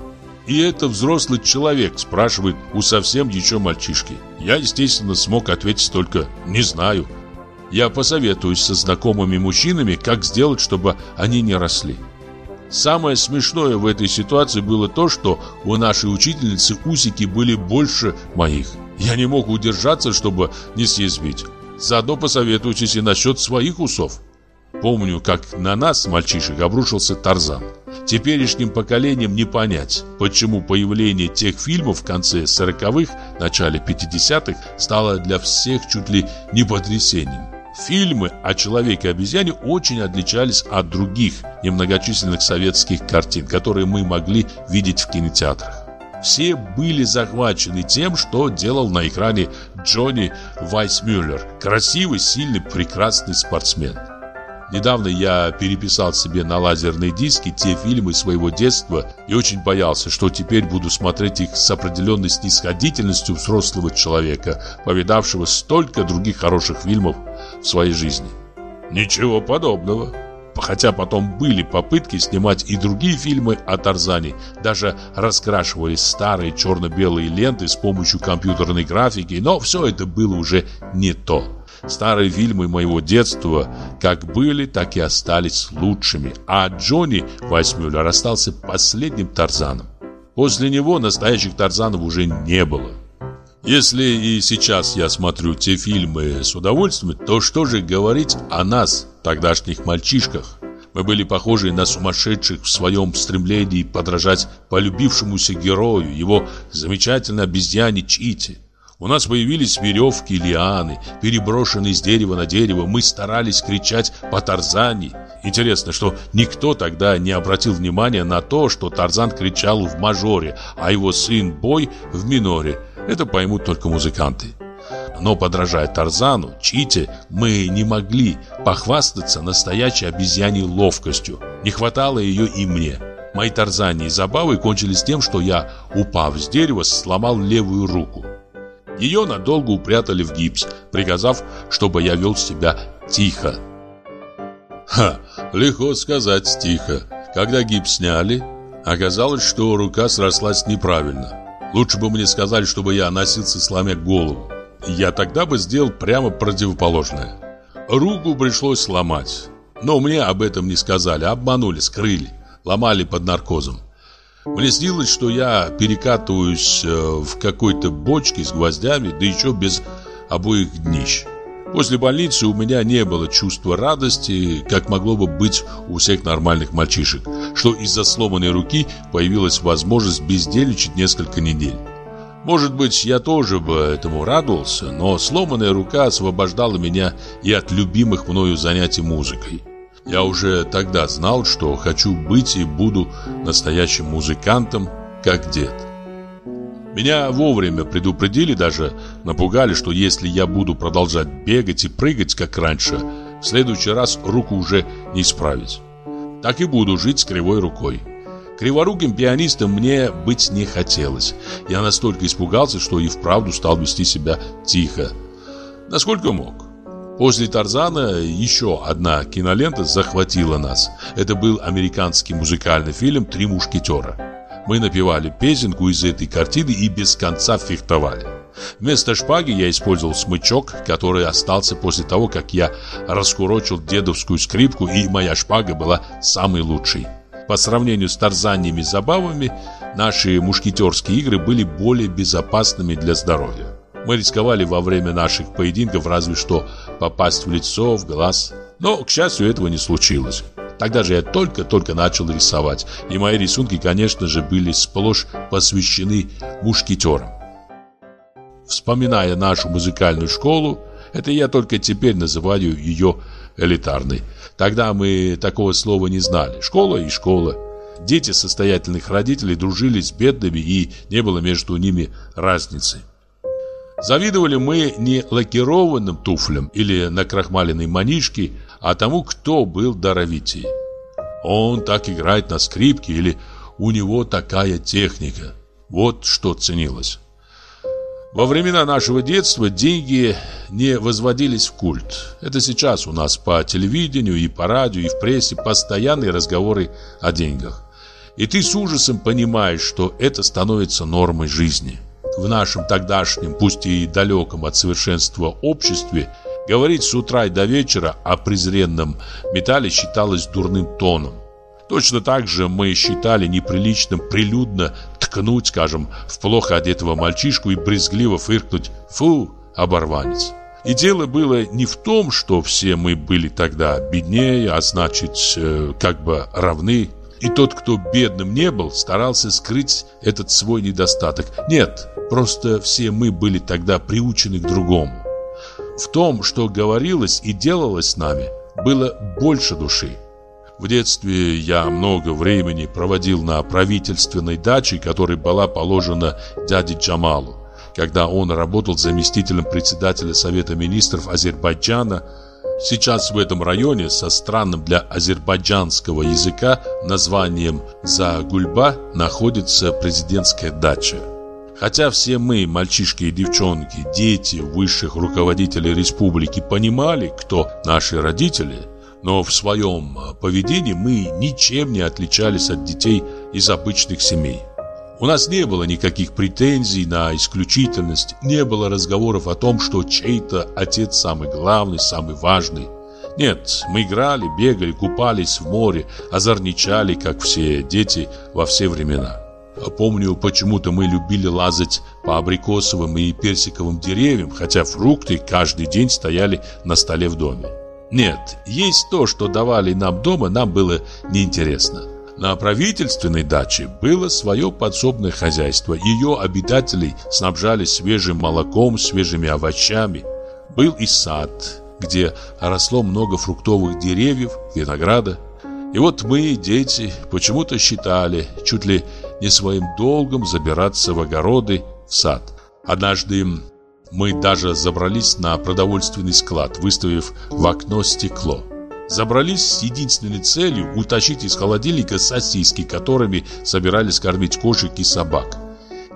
A: И это взрослый человек спрашивает у совсем еще мальчишки. Я, естественно, смог ответить только «не знаю». Я посоветуюсь со знакомыми мужчинами, как сделать, чтобы они не росли. Самое смешное в этой ситуации было то, что у нашей учительницы усики были больше моих. Я не мог удержаться, чтобы не съязвить. Заодно посоветуйтесь и насчет своих усов. Помню, как на нас, мальчишек, обрушился Тарзан. Теперешним поколением не понять, почему появление тех фильмов в конце 40-х, начале 50-х стало для всех чуть ли не потрясением. Фильмы о человеке-обезьяне очень отличались от других немногочисленных советских картин, которые мы могли видеть в кинотеатрах. Все были захвачены тем, что делал на экране Джонни Вайсмюллер, красивый, сильный, прекрасный спортсмен. Недавно я переписал себе на лазерные диски те фильмы своего детства и очень боялся, что теперь буду смотреть их с определенной снисходительностью взрослого человека, повидавшего столько других хороших фильмов в своей жизни. Ничего подобного. Хотя потом были попытки снимать и другие фильмы о Тарзане, даже раскрашивались старые черно-белые ленты с помощью компьютерной графики, но все это было уже не то. Старые фильмы моего детства как были, так и остались лучшими, а Джонни Вайсмюллер остался последним Тарзаном. После него настоящих Тарзанов уже не было. Если и сейчас я смотрю те фильмы с удовольствием, то что же говорить о нас, тогдашних мальчишках? Мы были похожи на сумасшедших в своем стремлении подражать полюбившемуся герою, его замечательной обезьяне Чите. У нас появились веревки, лианы, переброшенные с дерева на дерево. Мы старались кричать по Тарзане. Интересно, что никто тогда не обратил внимания на то, что Тарзан кричал в мажоре, а его сын Бой в миноре. Это поймут только музыканты. Но подражая Тарзану, Чите, мы не могли похвастаться настоящей обезьяней ловкостью. Не хватало ее и мне. Мои тарзани и забавы кончились тем, что я, упав с дерева, сломал левую руку. Ее надолго упрятали в гипс, приказав, чтобы я вел себя тихо. Ха, легко сказать тихо. Когда гипс сняли, оказалось, что рука срослась неправильно. Лучше бы мне сказали, чтобы я носился, сломя голову. Я тогда бы сделал прямо противоположное. Руку пришлось сломать. Но мне об этом не сказали, обманули, скрыли, ломали под наркозом. Мне снилось, что я перекатываюсь э, в какой-то бочке с гвоздями, да еще без обоих днищ. После больницы у меня не было чувства радости, как могло бы быть у всех нормальных мальчишек, что из-за сломанной руки появилась возможность бездельничать несколько недель. Может быть, я тоже бы этому радовался, но сломанная рука освобождала меня и от любимых мною занятий музыкой. Я уже тогда знал, что хочу быть и буду настоящим музыкантом, как дед. Меня вовремя предупредили, даже напугали, что если я буду продолжать бегать и прыгать, как раньше, в следующий раз руку уже не исправить. Так и буду жить с кривой рукой. Криворуким пианистом мне быть не хотелось. Я настолько испугался, что и вправду стал вести себя тихо. Насколько мог. После Тарзана еще одна кинолента захватила нас. Это был американский музыкальный фильм «Три мушкетера». Мы напевали песенку из этой картины и без конца фехтовали. Вместо шпаги я использовал смычок, который остался после того, как я раскурочил дедовскую скрипку, и моя шпага была самой лучшей. По сравнению с тарзаньями забавами, наши мушкетерские игры были более безопасными для здоровья. Мы рисковали во время наших поединков разве что попасть в лицо, в глаз. Но, к счастью, этого не случилось. Тогда же я только-только начал рисовать, и мои рисунки, конечно же, были сплошь посвящены мушкетерам. Вспоминая нашу музыкальную школу, это я только теперь называю ее элитарной. Тогда мы такого слова не знали. Школа и школа. Дети состоятельных родителей дружили с бедными, и не было между ними разницы. Завидовали мы не лакированным туфлям или накрахмаленной манишке, а тому, кто был даровитей. Он так играет на скрипке или у него такая техника. Вот что ценилось. Во времена нашего детства деньги не возводились в культ. Это сейчас у нас по телевидению и по радио и в прессе постоянные разговоры о деньгах. И ты с ужасом понимаешь, что это становится нормой жизни в нашем тогдашнем, пусть и далеком от совершенства обществе, говорить с утра и до вечера о презренном металле считалось дурным тоном. Точно так же мы считали неприличным прилюдно ткнуть, скажем, в плохо одетого мальчишку и брезгливо фыркнуть «фу, оборванец». И дело было не в том, что все мы были тогда беднее, а значит, э, как бы равны и тот, кто бедным не был, старался скрыть этот свой недостаток. Нет, просто все мы были тогда приучены к другому. В том, что говорилось и делалось с нами, было больше души. В детстве я много времени проводил на правительственной даче, которая была положена дяде Джамалу, когда он работал заместителем председателя Совета министров Азербайджана Сейчас в этом районе со странным для азербайджанского языка названием Загульба находится президентская дача. Хотя все мы, мальчишки и девчонки, дети высших руководителей республики, понимали, кто наши родители, но в своем поведении мы ничем не отличались от детей из обычных семей. У нас не было никаких претензий на исключительность, не было разговоров о том, что чей-то отец самый главный, самый важный. Нет, мы играли, бегали, купались в море, озорничали, как все дети во все времена. Помню, почему-то мы любили лазать по абрикосовым и персиковым деревьям, хотя фрукты каждый день стояли на столе в доме. Нет, есть то, что давали нам дома, нам было неинтересно. На правительственной даче было свое подсобное хозяйство. Ее обитателей снабжали свежим молоком, свежими овощами. Был и сад, где росло много фруктовых деревьев, винограда. И вот мы, дети, почему-то считали чуть ли не своим долгом забираться в огороды, в сад. Однажды мы даже забрались на продовольственный склад, выставив в окно стекло. Забрались с единственной целью утащить из холодильника сосиски, которыми собирались кормить кошек и собак.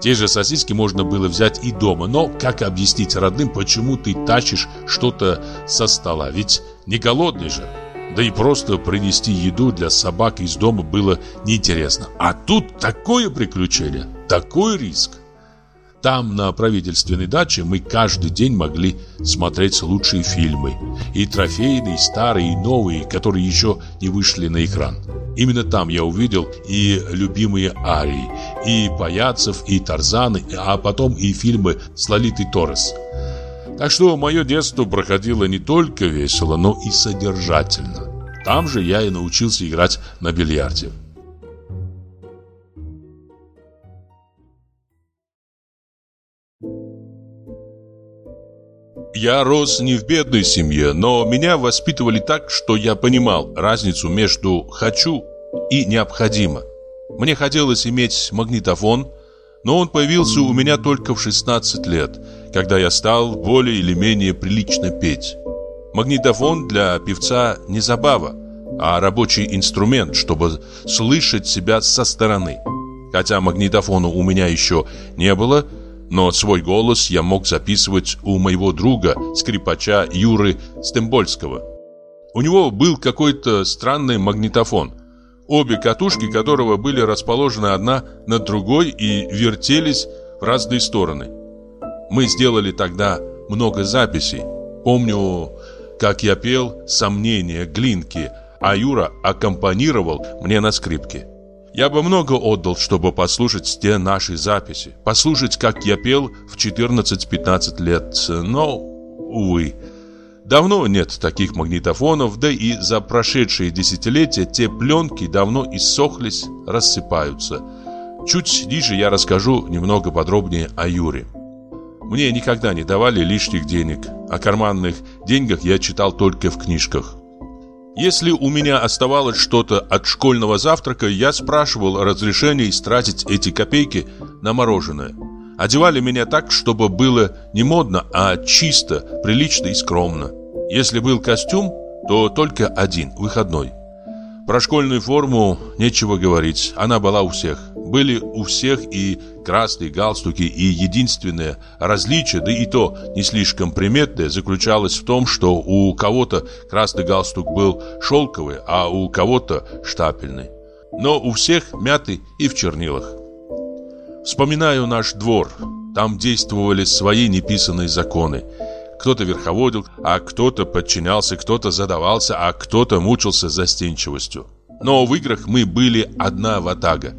A: Те же сосиски можно было взять и дома, но как объяснить родным, почему ты тащишь что-то со стола? Ведь не голодный же. Да и просто принести еду для собак из дома было неинтересно. А тут такое приключение, такой риск. Там, на правительственной даче, мы каждый день могли смотреть лучшие фильмы. И трофейные, и старые, и новые, которые еще не вышли на экран. Именно там я увидел и любимые арии, и Паяцев, и Тарзаны, а потом и фильмы с Лолитой Торрес. Так что мое детство проходило не только весело, но и содержательно. Там же я и научился играть на бильярде. Я рос не в бедной семье, но меня воспитывали так, что я понимал разницу между «хочу» и «необходимо». Мне хотелось иметь магнитофон, но он появился у меня только в 16 лет, когда я стал более или менее прилично петь. Магнитофон для певца не забава, а рабочий инструмент, чтобы слышать себя со стороны. Хотя магнитофона у меня еще не было – но свой голос я мог записывать у моего друга, скрипача Юры Стембольского. У него был какой-то странный магнитофон, обе катушки которого были расположены одна над другой и вертелись в разные стороны. Мы сделали тогда много записей. Помню, как я пел «Сомнения Глинки», а Юра аккомпанировал мне на скрипке. Я бы много отдал, чтобы послушать те наши записи. Послушать, как я пел в 14-15 лет. Но, увы, давно нет таких магнитофонов, да и за прошедшие десятилетия те пленки давно иссохлись, рассыпаются. Чуть ниже я расскажу немного подробнее о Юре. Мне никогда не давали лишних денег. О карманных деньгах я читал только в книжках. Если у меня оставалось что-то от школьного завтрака, я спрашивал разрешения истратить эти копейки на мороженое. Одевали меня так, чтобы было не модно, а чисто, прилично и скромно. Если был костюм, то только один, выходной. Про школьную форму нечего говорить, она была у всех. Были у всех и красные галстуки, и единственное различие, да и то не слишком приметное, заключалось в том, что у кого-то красный галстук был шелковый, а у кого-то штапельный. Но у всех мятый и в чернилах. Вспоминаю наш двор. Там действовали свои неписанные законы. Кто-то верховодил, а кто-то подчинялся, кто-то задавался, а кто-то мучился застенчивостью. Но в играх мы были одна ватага.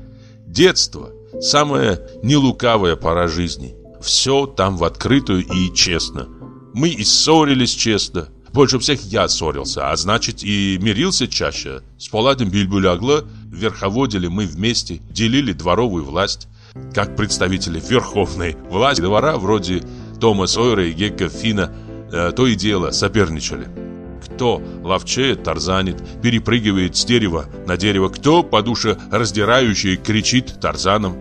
A: Детство – самая нелукавая пора жизни. Все там в открытую и честно. Мы и ссорились честно. Больше всех я ссорился, а значит и мирился чаще. С Паладом Бильбулягло верховодили мы вместе, делили дворовую власть. Как представители верховной власти двора вроде Тома Сойера и Гекка Фина э, то и дело соперничали. Кто ловчее тарзанит, перепрыгивает с дерева на дерево, кто по душе раздирающий кричит тарзаном.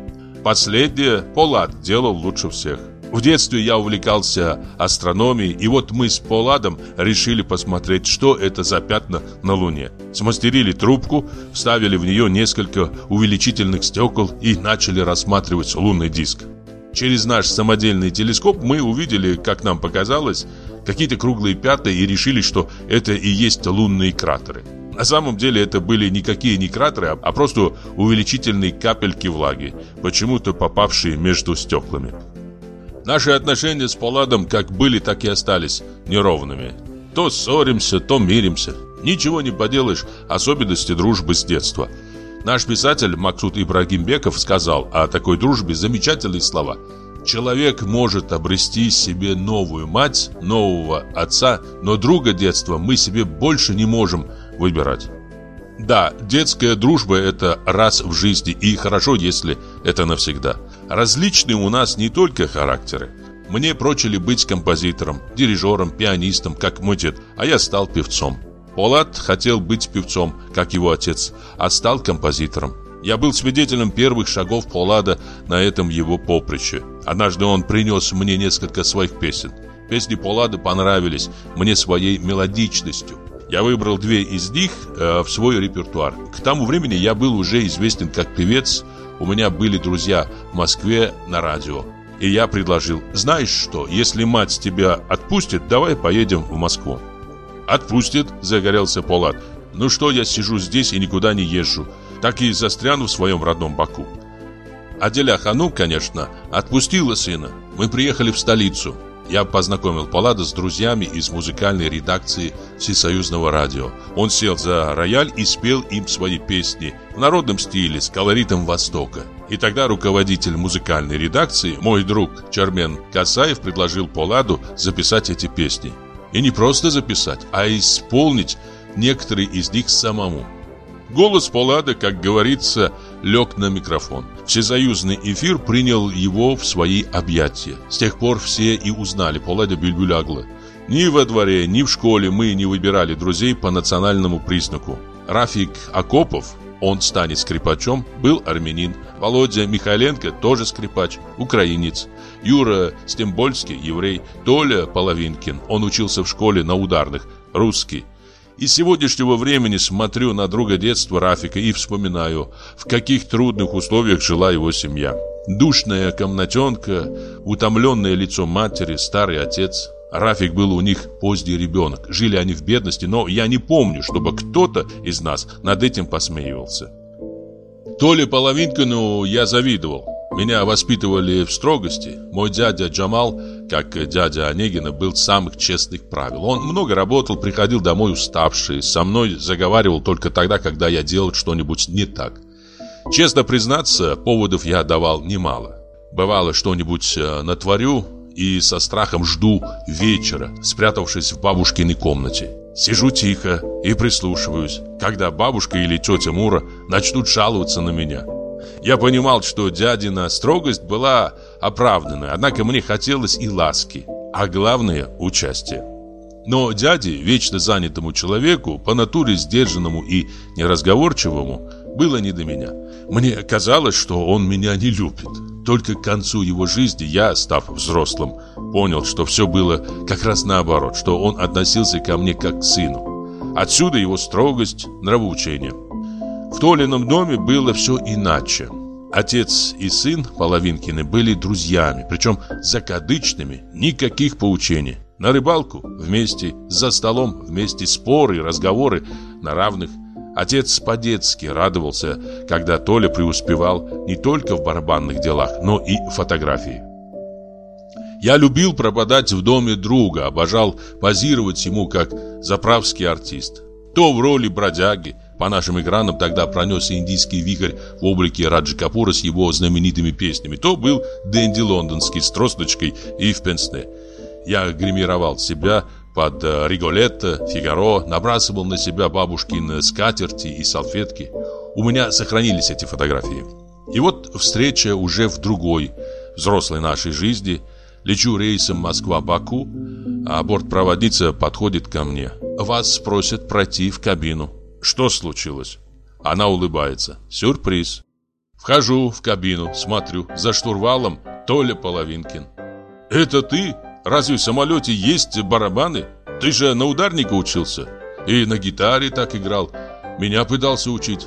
A: Последнее Полад делал лучше всех. В детстве я увлекался астрономией, и вот мы с Поладом решили посмотреть, что это за пятна на Луне. Смастерили трубку, вставили в нее несколько увеличительных стекол и начали рассматривать лунный диск. Через наш самодельный телескоп мы увидели, как нам показалось, какие-то круглые пятна и решили, что это и есть лунные кратеры. На самом деле это были никакие не кратеры, а просто увеличительные капельки влаги, почему-то попавшие между стеклами. Наши отношения с Поладом как были, так и остались неровными. То ссоримся, то миримся. Ничего не поделаешь, особенности дружбы с детства – Наш писатель Максут Ибрагимбеков сказал о такой дружбе замечательные слова. Человек может обрести себе новую мать, нового отца, но друга детства мы себе больше не можем выбирать. Да, детская дружба – это раз в жизни, и хорошо, если это навсегда. Различные у нас не только характеры. Мне прочили быть композитором, дирижером, пианистом, как мой дед, а я стал певцом. Полат хотел быть певцом, как его отец, а стал композитором. Я был свидетелем первых шагов Полада на этом его поприще. Однажды он принес мне несколько своих песен. Песни Полада понравились мне своей мелодичностью. Я выбрал две из них э, в свой репертуар. К тому времени я был уже известен как певец. У меня были друзья в Москве на радио. И я предложил, знаешь что, если мать тебя отпустит, давай поедем в Москву. «Отпустит», — загорелся Полат. «Ну что я сижу здесь и никуда не езжу, так и застряну в своем родном Баку». Аделя Хану, конечно, отпустила сына. Мы приехали в столицу. Я познакомил Паллада с друзьями из музыкальной редакции Всесоюзного радио. Он сел за рояль и спел им свои песни в народном стиле с колоритом Востока. И тогда руководитель музыкальной редакции, мой друг Чермен Касаев, предложил Поладу записать эти песни. И не просто записать, а исполнить некоторые из них самому. Голос Полада, как говорится, лег на микрофон. Всесоюзный эфир принял его в свои объятия. С тех пор все и узнали Полада Бюльбюляглы. Ни во дворе, ни в школе мы не выбирали друзей по национальному признаку. Рафик Акопов, он станет скрипачом, был армянин. Володя Михайленко тоже скрипач, украинец. Юра Стембольский, еврей. Толя Половинкин, он учился в школе на ударных, русский. Из сегодняшнего времени смотрю на друга детства Рафика и вспоминаю, в каких трудных условиях жила его семья. Душная комнатенка, утомленное лицо матери, старый отец. Рафик был у них поздний ребенок. Жили они в бедности, но я не помню, чтобы кто-то из нас над этим посмеивался. То ли половинкину я завидовал. Меня воспитывали в строгости. Мой дядя Джамал, как дядя Онегина, был самых честных правил. Он много работал, приходил домой уставший. Со мной заговаривал только тогда, когда я делал что-нибудь не так. Честно признаться, поводов я давал немало. Бывало, что-нибудь э, натворю и со страхом жду вечера, спрятавшись в бабушкиной комнате. Сижу тихо и прислушиваюсь, когда бабушка или тетя Мура начнут жаловаться на меня. Я понимал, что дядина строгость была оправданной, однако мне хотелось и ласки, а главное – участия. Но дяде, вечно занятому человеку, по натуре сдержанному и неразговорчивому, было не до меня. Мне казалось, что он меня не любит. Только к концу его жизни я, став взрослым, понял, что все было как раз наоборот, что он относился ко мне как к сыну. Отсюда его строгость, нравоучение. В Толином доме было все иначе. Отец и сын Половинкины были друзьями, причем закадычными, никаких поучений. На рыбалку вместе, за столом вместе, споры, разговоры на равных. Отец по-детски радовался, когда Толя преуспевал не только в барабанных делах, но и фотографии. Я любил пропадать в доме друга, обожал позировать ему как заправский артист. То в роли бродяги, по нашим экранам тогда пронесся индийский вихрь в облике Раджи Капура с его знаменитыми песнями. То был Дэнди Лондонский с тросточкой и в пенсне. Я гримировал себя под э, Риголетто, Фигаро, набрасывал на себя бабушкины скатерти и салфетки. У меня сохранились эти фотографии. И вот встреча уже в другой, взрослой нашей жизни. Лечу рейсом Москва-Баку, а бортпроводница подходит ко мне. Вас просят пройти в кабину. Что случилось? Она улыбается. Сюрприз. Вхожу в кабину, смотрю. За штурвалом Толя Половинкин. Это ты? Разве в самолете есть барабаны? Ты же на ударника учился. И на гитаре так играл. Меня пытался учить.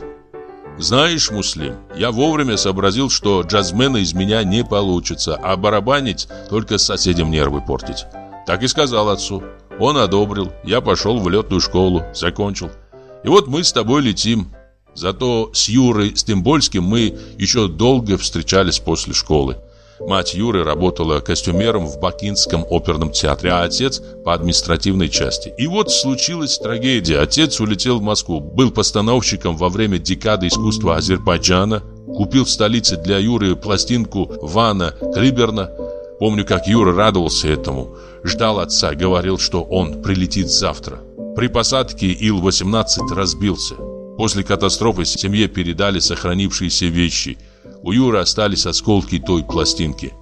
A: Знаешь, Муслим, я вовремя сообразил, что джазмена из меня не получится, а барабанить только соседям нервы портить. Так и сказал отцу. Он одобрил. Я пошел в летную школу, закончил. И вот мы с тобой летим. Зато с Юрой Стембольским мы еще долго встречались после школы. Мать Юры работала костюмером в Бакинском оперном театре, а отец по административной части. И вот случилась трагедия. Отец улетел в Москву, был постановщиком во время декады искусства Азербайджана, купил в столице для Юры пластинку Вана Клиберна. Помню, как Юра радовался этому. Ждал отца, говорил, что он прилетит завтра. При посадке Ил-18 разбился. После катастрофы семье передали сохранившиеся вещи. У Юры остались осколки той пластинки.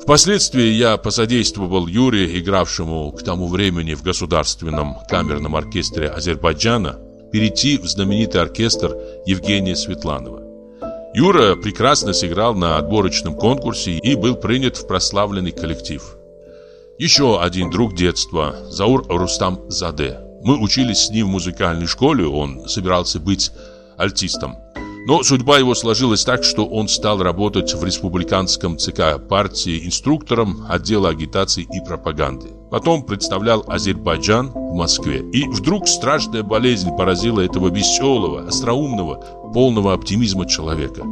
A: Впоследствии я посодействовал Юре, игравшему к тому времени в Государственном камерном оркестре Азербайджана, перейти в знаменитый оркестр Евгения Светланова. Юра прекрасно сыграл на отборочном конкурсе и был принят в прославленный коллектив. Еще один друг детства, Заур Рустам Заде. Мы учились с ним в музыкальной школе, он собирался быть альтистом. Но судьба его сложилась так, что он стал работать в республиканском ЦК партии инструктором отдела агитации и пропаганды. Потом представлял Азербайджан в Москве. И вдруг страшная болезнь поразила этого веселого, остроумного, полного оптимизма человека.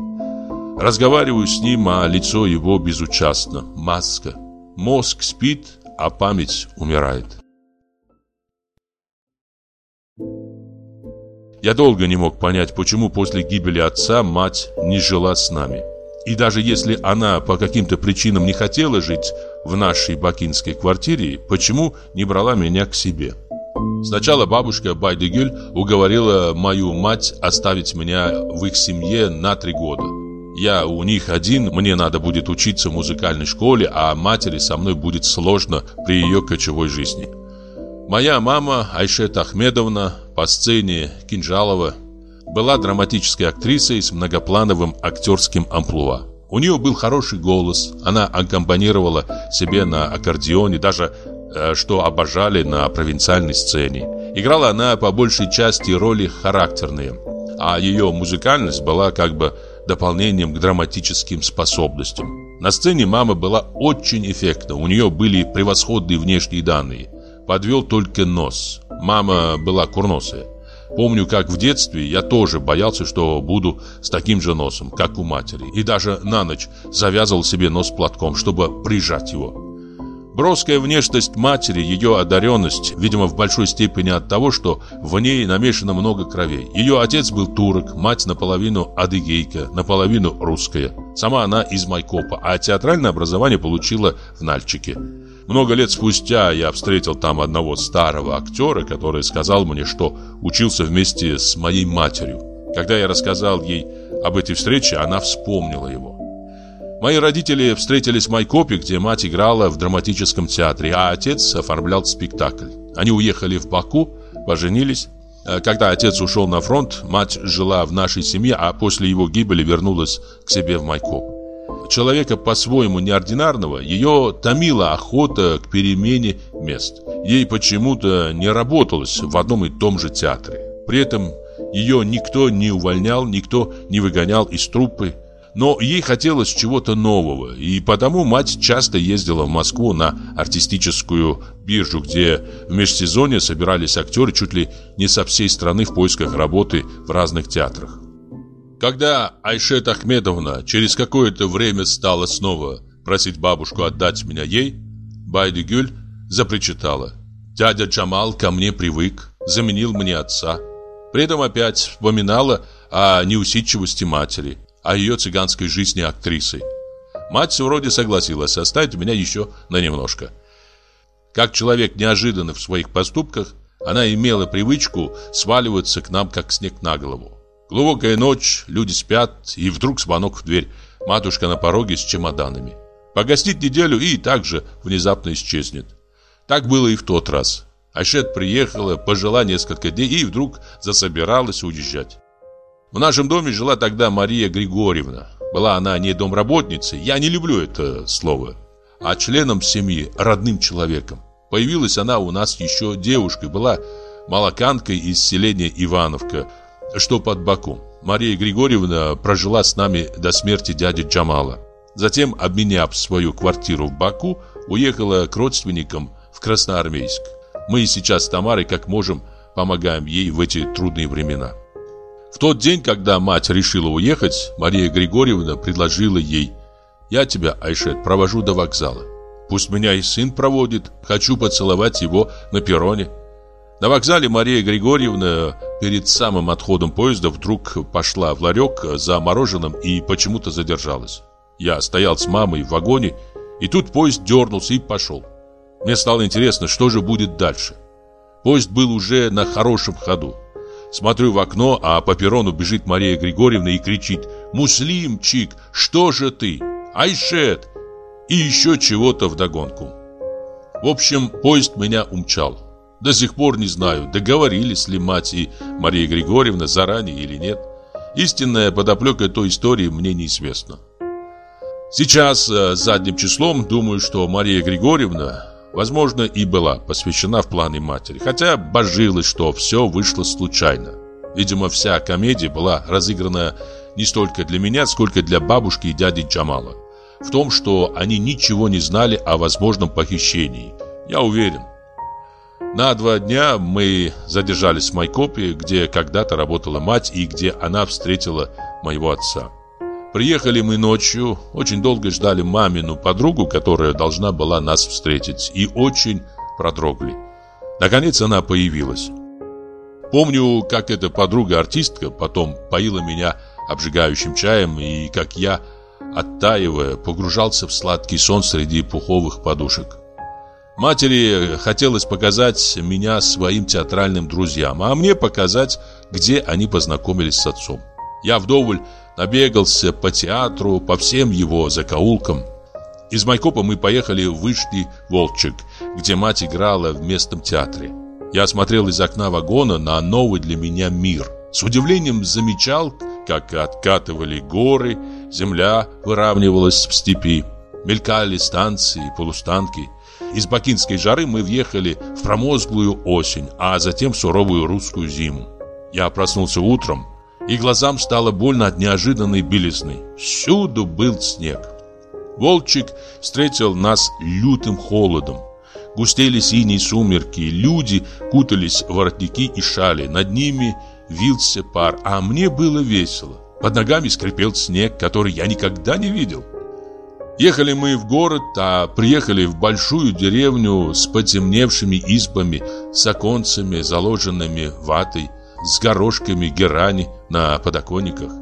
A: Разговариваю с ним, а лицо его безучастно. Маска. Мозг спит, а память умирает. Я долго не мог понять, почему после гибели отца мать не жила с нами. И даже если она по каким-то причинам не хотела жить в нашей бакинской квартире, почему не брала меня к себе? Сначала бабушка Байдегюль уговорила мою мать оставить меня в их семье на три года. Я у них один, мне надо будет учиться в музыкальной школе, а матери со мной будет сложно при ее кочевой жизни. Моя мама Айшет Ахмедовна по сцене Кинжалова была драматической актрисой с многоплановым актерским амплуа. У нее был хороший голос, она аккомпанировала себе на аккордеоне, даже э, что обожали на провинциальной сцене. Играла она по большей части роли характерные, а ее музыкальность была как бы дополнением к драматическим способностям. На сцене мама была очень эффектна, у нее были превосходные внешние данные. Подвел только нос. Мама была курносая. Помню, как в детстве я тоже боялся, что буду с таким же носом, как у матери. И даже на ночь завязывал себе нос платком, чтобы прижать его. Броская внешность матери, ее одаренность, видимо, в большой степени от того, что в ней намешано много кровей. Ее отец был турок, мать наполовину адыгейка, наполовину русская. Сама она из Майкопа, а театральное образование получила в Нальчике. Много лет спустя я встретил там одного старого актера, который сказал мне, что учился вместе с моей матерью. Когда я рассказал ей об этой встрече, она вспомнила его. Мои родители встретились в Майкопе, где мать играла в драматическом театре, а отец оформлял спектакль. Они уехали в Баку, поженились. Э, когда отец ушел на фронт, мать жила в нашей семье, а после его гибели вернулась к себе в Майкоп. Человека по-своему неординарного, ее томила охота к перемене мест. Ей почему-то не работалось в одном и том же театре. При этом ее никто не увольнял, никто не выгонял из труппы. Но ей хотелось чего-то нового, и потому мать часто ездила в Москву на артистическую биржу, где в межсезонье собирались актеры чуть ли не со всей страны в поисках работы в разных театрах. Когда Айшет Ахмедовна через какое-то время стала снова просить бабушку отдать меня ей, Байдегюль запричитала. Дядя Джамал ко мне привык, заменил мне отца. При этом опять вспоминала о неусидчивости матери – о ее цыганской жизни актрисой. Мать вроде согласилась оставить меня еще на немножко. Как человек неожиданный в своих поступках, она имела привычку сваливаться к нам, как снег на голову. Глубокая ночь, люди спят, и вдруг звонок в дверь. Матушка на пороге с чемоданами. Погостит неделю и также внезапно исчезнет. Так было и в тот раз. Ашет приехала, пожила несколько дней и вдруг засобиралась уезжать. В нашем доме жила тогда Мария Григорьевна. Была она не домработницей, я не люблю это слово, а членом семьи, родным человеком. Появилась она у нас еще девушкой, была молоканкой из селения Ивановка, что под Баку. Мария Григорьевна прожила с нами до смерти дяди Джамала. Затем, обменяв свою квартиру в Баку, уехала к родственникам в Красноармейск. Мы сейчас с Тамарой как можем помогаем ей в эти трудные времена. В тот день, когда мать решила уехать, Мария Григорьевна предложила ей «Я тебя, Айшет, провожу до вокзала. Пусть меня и сын проводит, хочу поцеловать его на перроне». На вокзале Мария Григорьевна перед самым отходом поезда вдруг пошла в ларек за мороженым и почему-то задержалась. Я стоял с мамой в вагоне, и тут поезд дернулся и пошел. Мне стало интересно, что же будет дальше. Поезд был уже на хорошем ходу. Смотрю в окно, а по перрону бежит Мария Григорьевна и кричит «Муслимчик, что же ты? Айшет!» И еще чего-то вдогонку. В общем, поезд меня умчал. До сих пор не знаю, договорились ли мать и Мария Григорьевна заранее или нет. Истинная подоплека той истории мне неизвестна. Сейчас, э, задним числом, думаю, что Мария Григорьевна возможно, и была посвящена в планы матери, хотя божилась, что все вышло случайно. Видимо, вся комедия была разыграна не столько для меня, сколько для бабушки и дяди Джамала. В том, что они ничего не знали о возможном похищении, я уверен. На два дня мы задержались в Майкопе, где когда-то работала мать и где она встретила моего отца. Приехали мы ночью, очень долго ждали мамину подругу, которая должна была нас встретить, и очень продрогли. Наконец она появилась. Помню, как эта подруга-артистка потом поила меня обжигающим чаем, и как я, оттаивая, погружался в сладкий сон среди пуховых подушек. Матери хотелось показать меня своим театральным друзьям, а мне показать, где они познакомились с отцом. Я вдоволь набегался по театру, по всем его закоулкам. Из Майкопа мы поехали в Вышний Волчек, где мать играла в местном театре. Я смотрел из окна вагона на новый для меня мир. С удивлением замечал, как откатывали горы, земля выравнивалась в степи. Мелькали станции, полустанки. Из бакинской жары мы въехали в промозглую осень, а затем в суровую русскую зиму. Я проснулся утром, и глазам стало больно от неожиданной белизны. Всюду был снег. Волчик встретил нас лютым холодом. Густели синие сумерки, люди кутались в воротники и шали, над ними вился пар, а мне было весело. Под ногами скрипел снег, который я никогда не видел. Ехали мы в город, а приехали в большую деревню с потемневшими избами, с оконцами, заложенными ватой, с горошками герани на подоконниках.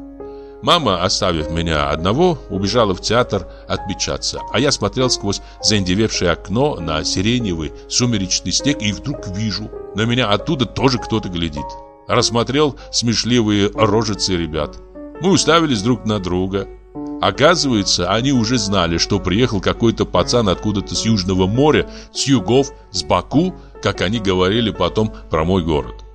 A: Мама, оставив меня одного, убежала в театр отмечаться, а я смотрел сквозь заиндевевшее окно на сиреневый сумеречный снег и вдруг вижу, на меня оттуда тоже кто-то глядит. Рассмотрел смешливые рожицы ребят. Мы уставились друг на друга. Оказывается, они уже знали, что приехал какой-то пацан откуда-то с Южного моря, с югов, с Баку, как они говорили потом про мой город.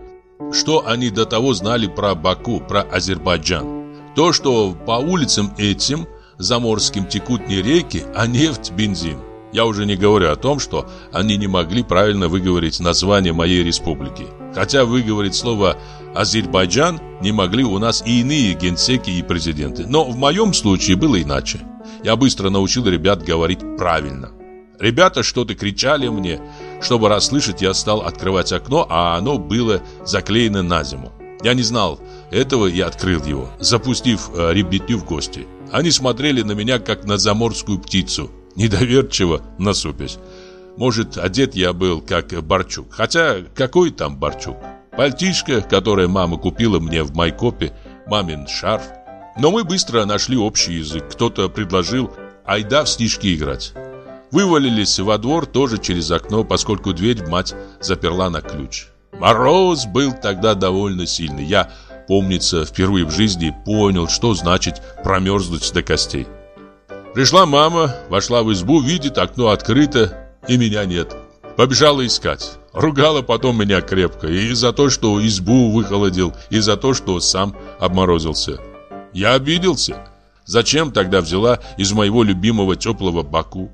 A: Что они до того знали про Баку, про Азербайджан? То, что по улицам этим заморским текут не реки, а нефть, бензин. Я уже не говорю о том, что они не могли правильно выговорить название моей республики. Хотя выговорить слово Азербайджан не могли у нас и иные генсеки и президенты. Но в моем случае было иначе. Я быстро научил ребят говорить правильно. Ребята что-то кричали мне. Чтобы расслышать, я стал открывать окно, а оно было заклеено на зиму. Я не знал этого и открыл его, запустив э, ребятню в гости. Они смотрели на меня, как на заморскую птицу, недоверчиво насупясь. Может, одет я был, как Барчук. Хотя, какой там Барчук? Пальтишко, которое мама купила мне в Майкопе, мамин шарф. Но мы быстро нашли общий язык. Кто-то предложил айда в снежки играть. Вывалились во двор тоже через окно, поскольку дверь мать заперла на ключ. Мороз был тогда довольно сильный. Я, помнится, впервые в жизни понял, что значит промерзнуть до костей. Пришла мама, вошла в избу, видит, окно открыто, и меня нет. Побежала искать. Ругала потом меня крепко и за то, что избу выхолодил, и за то, что сам обморозился. Я обиделся. Зачем тогда взяла из моего любимого теплого Баку?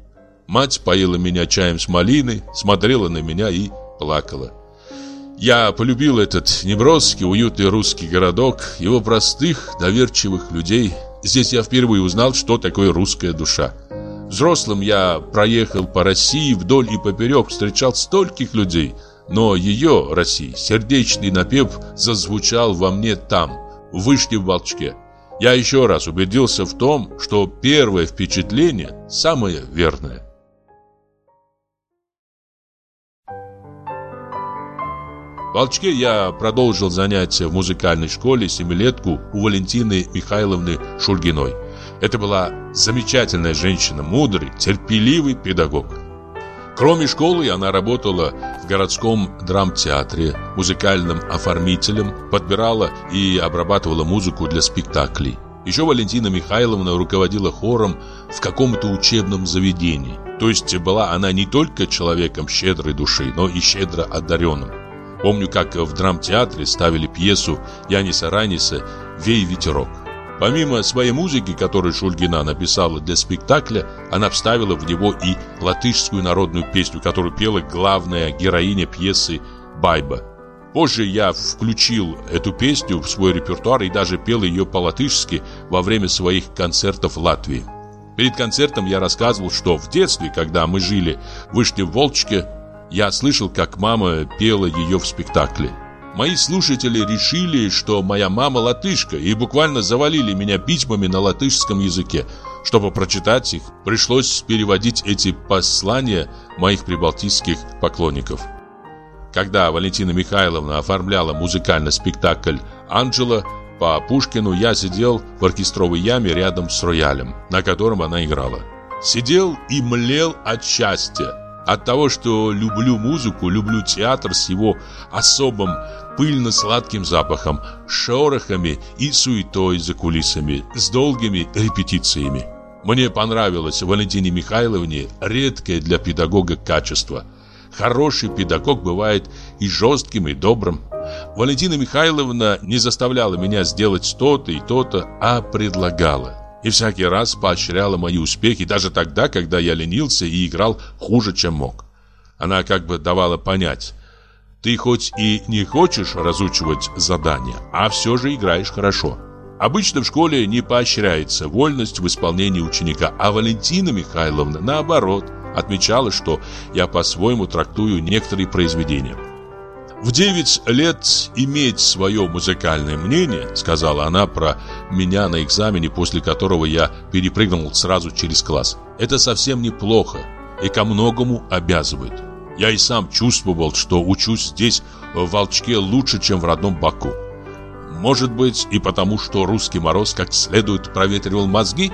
A: Мать поила меня чаем с малиной, смотрела на меня и плакала. Я полюбил этот неброский, уютный русский городок, его простых, доверчивых людей. Здесь я впервые узнал, что такое русская душа. Взрослым я проехал по России вдоль и поперек, встречал стольких людей, но ее, России, сердечный напев зазвучал во мне там, в Вышнем Волчке. Я еще раз убедился в том, что первое впечатление самое верное. В Волчке я продолжил занятия в музыкальной школе семилетку у Валентины Михайловны Шульгиной. Это была замечательная женщина, мудрый, терпеливый педагог. Кроме школы она работала в городском драмтеатре, музыкальным оформителем, подбирала и обрабатывала музыку для спектаклей. Еще Валентина Михайловна руководила хором в каком-то учебном заведении. То есть была она не только человеком щедрой души, но и щедро одаренным. Помню, как в драмтеатре ставили пьесу Яниса Раниса «Вей ветерок». Помимо своей музыки, которую Шульгина написала для спектакля, она вставила в него и латышскую народную песню, которую пела главная героиня пьесы Байба. Позже я включил эту песню в свой репертуар и даже пел ее по-латышски во время своих концертов в Латвии. Перед концертом я рассказывал, что в детстве, когда мы жили в Вышнем я слышал, как мама пела ее в спектакле. Мои слушатели решили, что моя мама латышка, и буквально завалили меня письмами на латышском языке. Чтобы прочитать их, пришлось переводить эти послания моих прибалтийских поклонников. Когда Валентина Михайловна оформляла музыкальный спектакль «Анджела», по Пушкину я сидел в оркестровой яме рядом с роялем, на котором она играла. Сидел и млел от счастья. От того, что люблю музыку, люблю театр с его особым пыльно-сладким запахом, шорохами и суетой за кулисами, с долгими репетициями. Мне понравилось Валентине Михайловне редкое для педагога качество. Хороший педагог бывает и жестким, и добрым. Валентина Михайловна не заставляла меня сделать то-то и то-то, а предлагала. И всякий раз поощряла мои успехи, даже тогда, когда я ленился и играл хуже, чем мог. Она как бы давала понять, ты хоть и не хочешь разучивать задания, а все же играешь хорошо. Обычно в школе не поощряется вольность в исполнении ученика, а Валентина Михайловна, наоборот, отмечала, что я по-своему трактую некоторые произведения. «В девять лет иметь свое музыкальное мнение», сказала она про меня на экзамене, после которого я перепрыгнул сразу через класс. «Это совсем неплохо и ко многому обязывает. Я и сам чувствовал, что учусь здесь, в Волчке, лучше, чем в родном Баку. Может быть, и потому, что русский мороз как следует проветривал мозги?»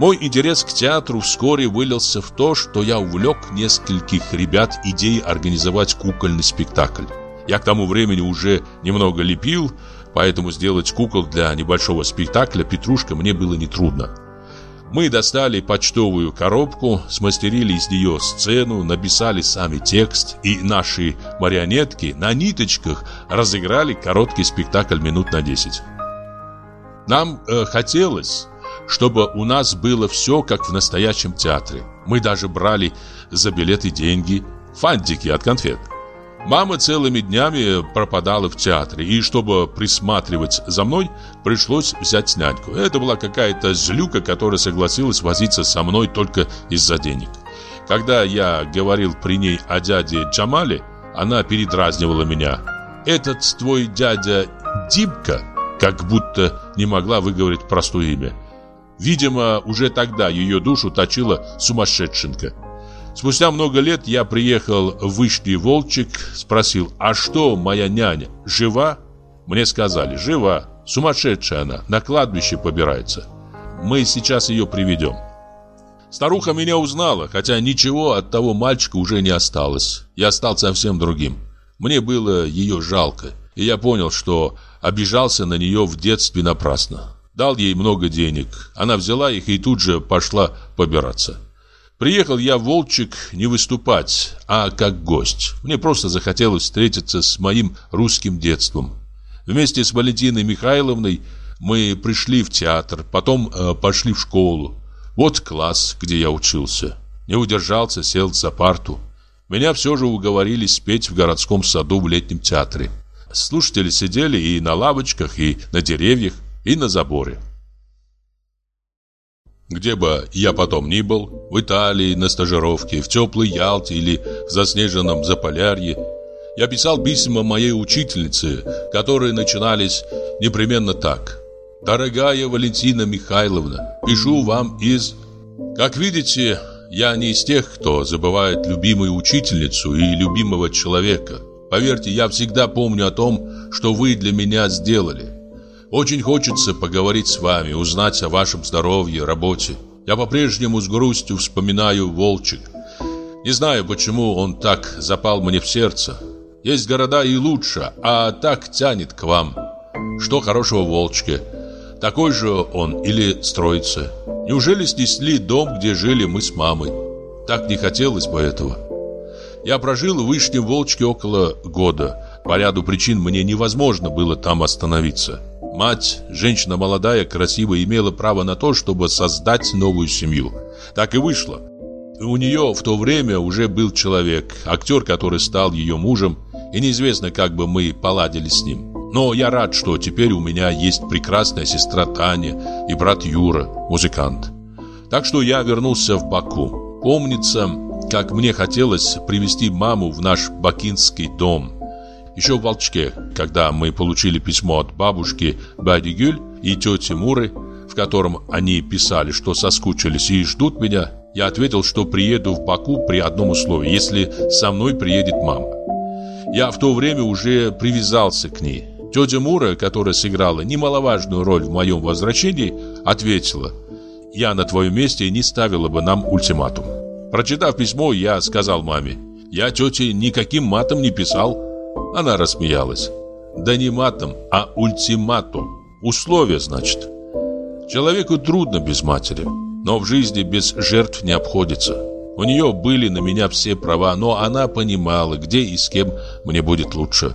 A: Мой интерес к театру вскоре вылился в то, что я увлек нескольких ребят идеей организовать кукольный спектакль. Я к тому времени уже немного лепил, поэтому сделать кукол для небольшого спектакля «Петрушка» мне было нетрудно. Мы достали почтовую коробку, смастерили из нее сцену, написали сами текст, и наши марионетки на ниточках разыграли короткий спектакль минут на 10. Нам э, хотелось чтобы у нас было все, как в настоящем театре. Мы даже брали за билеты деньги, фантики от конфет. Мама целыми днями пропадала в театре, и чтобы присматривать за мной, пришлось взять няньку. Это была какая-то злюка, которая согласилась возиться со мной только из-за денег. Когда я говорил при ней о дяде Джамале, она передразнивала меня. «Этот твой дядя Димка?» Как будто не могла выговорить простое имя. Видимо, уже тогда ее душу точила сумасшедшенка. Спустя много лет я приехал в Вышний Волчек, спросил, а что моя няня, жива? Мне сказали, жива, сумасшедшая она, на кладбище побирается. Мы сейчас ее приведем. Старуха меня узнала, хотя ничего от того мальчика уже не осталось. Я стал совсем другим. Мне было ее жалко, и я понял, что обижался на нее в детстве напрасно. Дал ей много денег. Она взяла их и тут же пошла побираться. Приехал я в Волчек не выступать, а как гость. Мне просто захотелось встретиться с моим русским детством. Вместе с Валентиной Михайловной мы пришли в театр, потом э, пошли в школу. Вот класс, где я учился. Не удержался, сел за парту. Меня все же уговорили спеть в городском саду в летнем театре. Слушатели сидели и на лавочках, и на деревьях и на заборе. Где бы я потом ни был, в Италии, на стажировке, в теплой Ялте или в заснеженном Заполярье, я писал письма моей учительнице, которые начинались непременно так. «Дорогая Валентина Михайловна, пишу вам из...» Как видите, я не из тех, кто забывает любимую учительницу и любимого человека. Поверьте, я всегда помню о том, что вы для меня сделали. Очень хочется поговорить с вами, узнать о вашем здоровье, работе. Я по-прежнему с грустью вспоминаю Волчек. Не знаю, почему он так запал мне в сердце. Есть города и лучше, а так тянет к вам. Что хорошего в Волчке? Такой же он или строится? Неужели снесли дом, где жили мы с мамой? Так не хотелось бы этого. Я прожил в Вышнем Волчке около года. По ряду причин мне невозможно было там остановиться. Мать, женщина молодая, красивая, имела право на то, чтобы создать новую семью. Так и вышло. У нее в то время уже был человек, актер, который стал ее мужем, и неизвестно, как бы мы поладили с ним. Но я рад, что теперь у меня есть прекрасная сестра Таня и брат Юра, музыкант. Так что я вернулся в Баку. Помнится, как мне хотелось привести маму в наш бакинский дом – Еще в Волчке, когда мы получили письмо от бабушки Бадигюль и тети Муры, в котором они писали, что соскучились и ждут меня, я ответил, что приеду в Баку при одном условии, если со мной приедет мама. Я в то время уже привязался к ней. Тетя Мура, которая сыграла немаловажную роль в моем возвращении, ответила, «Я на твоем месте не ставила бы нам ультиматум». Прочитав письмо, я сказал маме, «Я тете никаким матом не писал». Она рассмеялась. «Да не матом, а ультиматум. Условие, значит». Человеку трудно без матери, но в жизни без жертв не обходится. У нее были на меня все права, но она понимала, где и с кем мне будет лучше.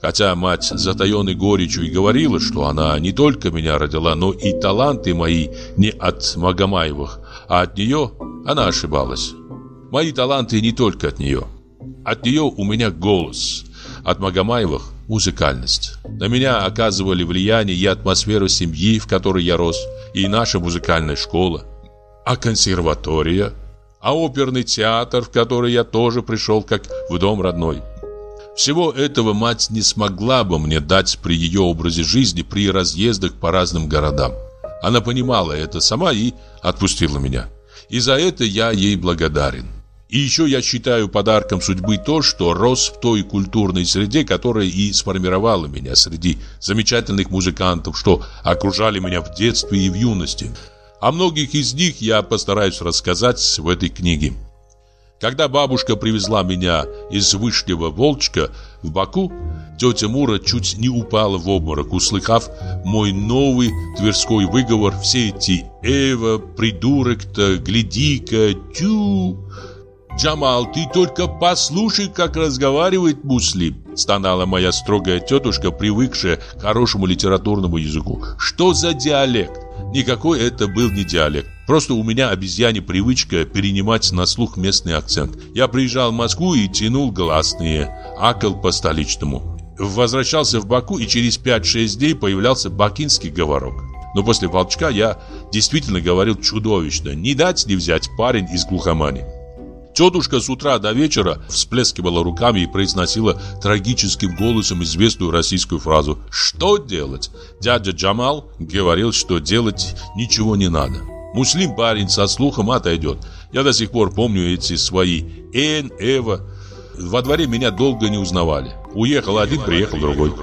A: Хотя мать с затаенной горечью и говорила, что она не только меня родила, но и таланты мои не от Магомаевых, а от нее, она ошибалась. Мои таланты не только от нее. От нее у меня голос, от Магомаевых – музыкальность. На меня оказывали влияние и атмосфера семьи, в которой я рос, и наша музыкальная школа. А консерватория? А оперный театр, в который я тоже пришел как в дом родной? Всего этого мать не смогла бы мне дать при ее образе жизни, при разъездах по разным городам. Она понимала это сама и отпустила меня. И за это я ей благодарен. И еще я считаю подарком судьбы то, что рос в той культурной среде, которая и сформировала меня среди замечательных музыкантов, что окружали меня в детстве и в юности. О многих из них я постараюсь рассказать в этой книге. Когда бабушка привезла меня из Вышнего Волчка в Баку, тетя Мура чуть не упала в обморок, услыхав мой новый тверской выговор. Все эти «Эва», «Придурок-то», «Гляди-ка», «Тю». «Джамал, ты только послушай, как разговаривает Муслим», стонала моя строгая тетушка, привыкшая к хорошему литературному языку. «Что за диалект?» Никакой это был не диалект. Просто у меня обезьяне привычка перенимать на слух местный акцент. Я приезжал в Москву и тянул гласные, акал по-столичному. Возвращался в Баку и через 5-6 дней появлялся бакинский говорок. Но после волчка я действительно говорил чудовищно. Не дать не взять парень из глухомани. Тетушка с утра до вечера всплескивала руками и произносила трагическим голосом известную российскую фразу «Что делать?». Дядя Джамал говорил, что делать ничего не надо. Муслим парень со слухом отойдет. Я до сих пор помню эти свои «Эн», «Эва». Во дворе меня долго не узнавали. Уехал один, приехал другой.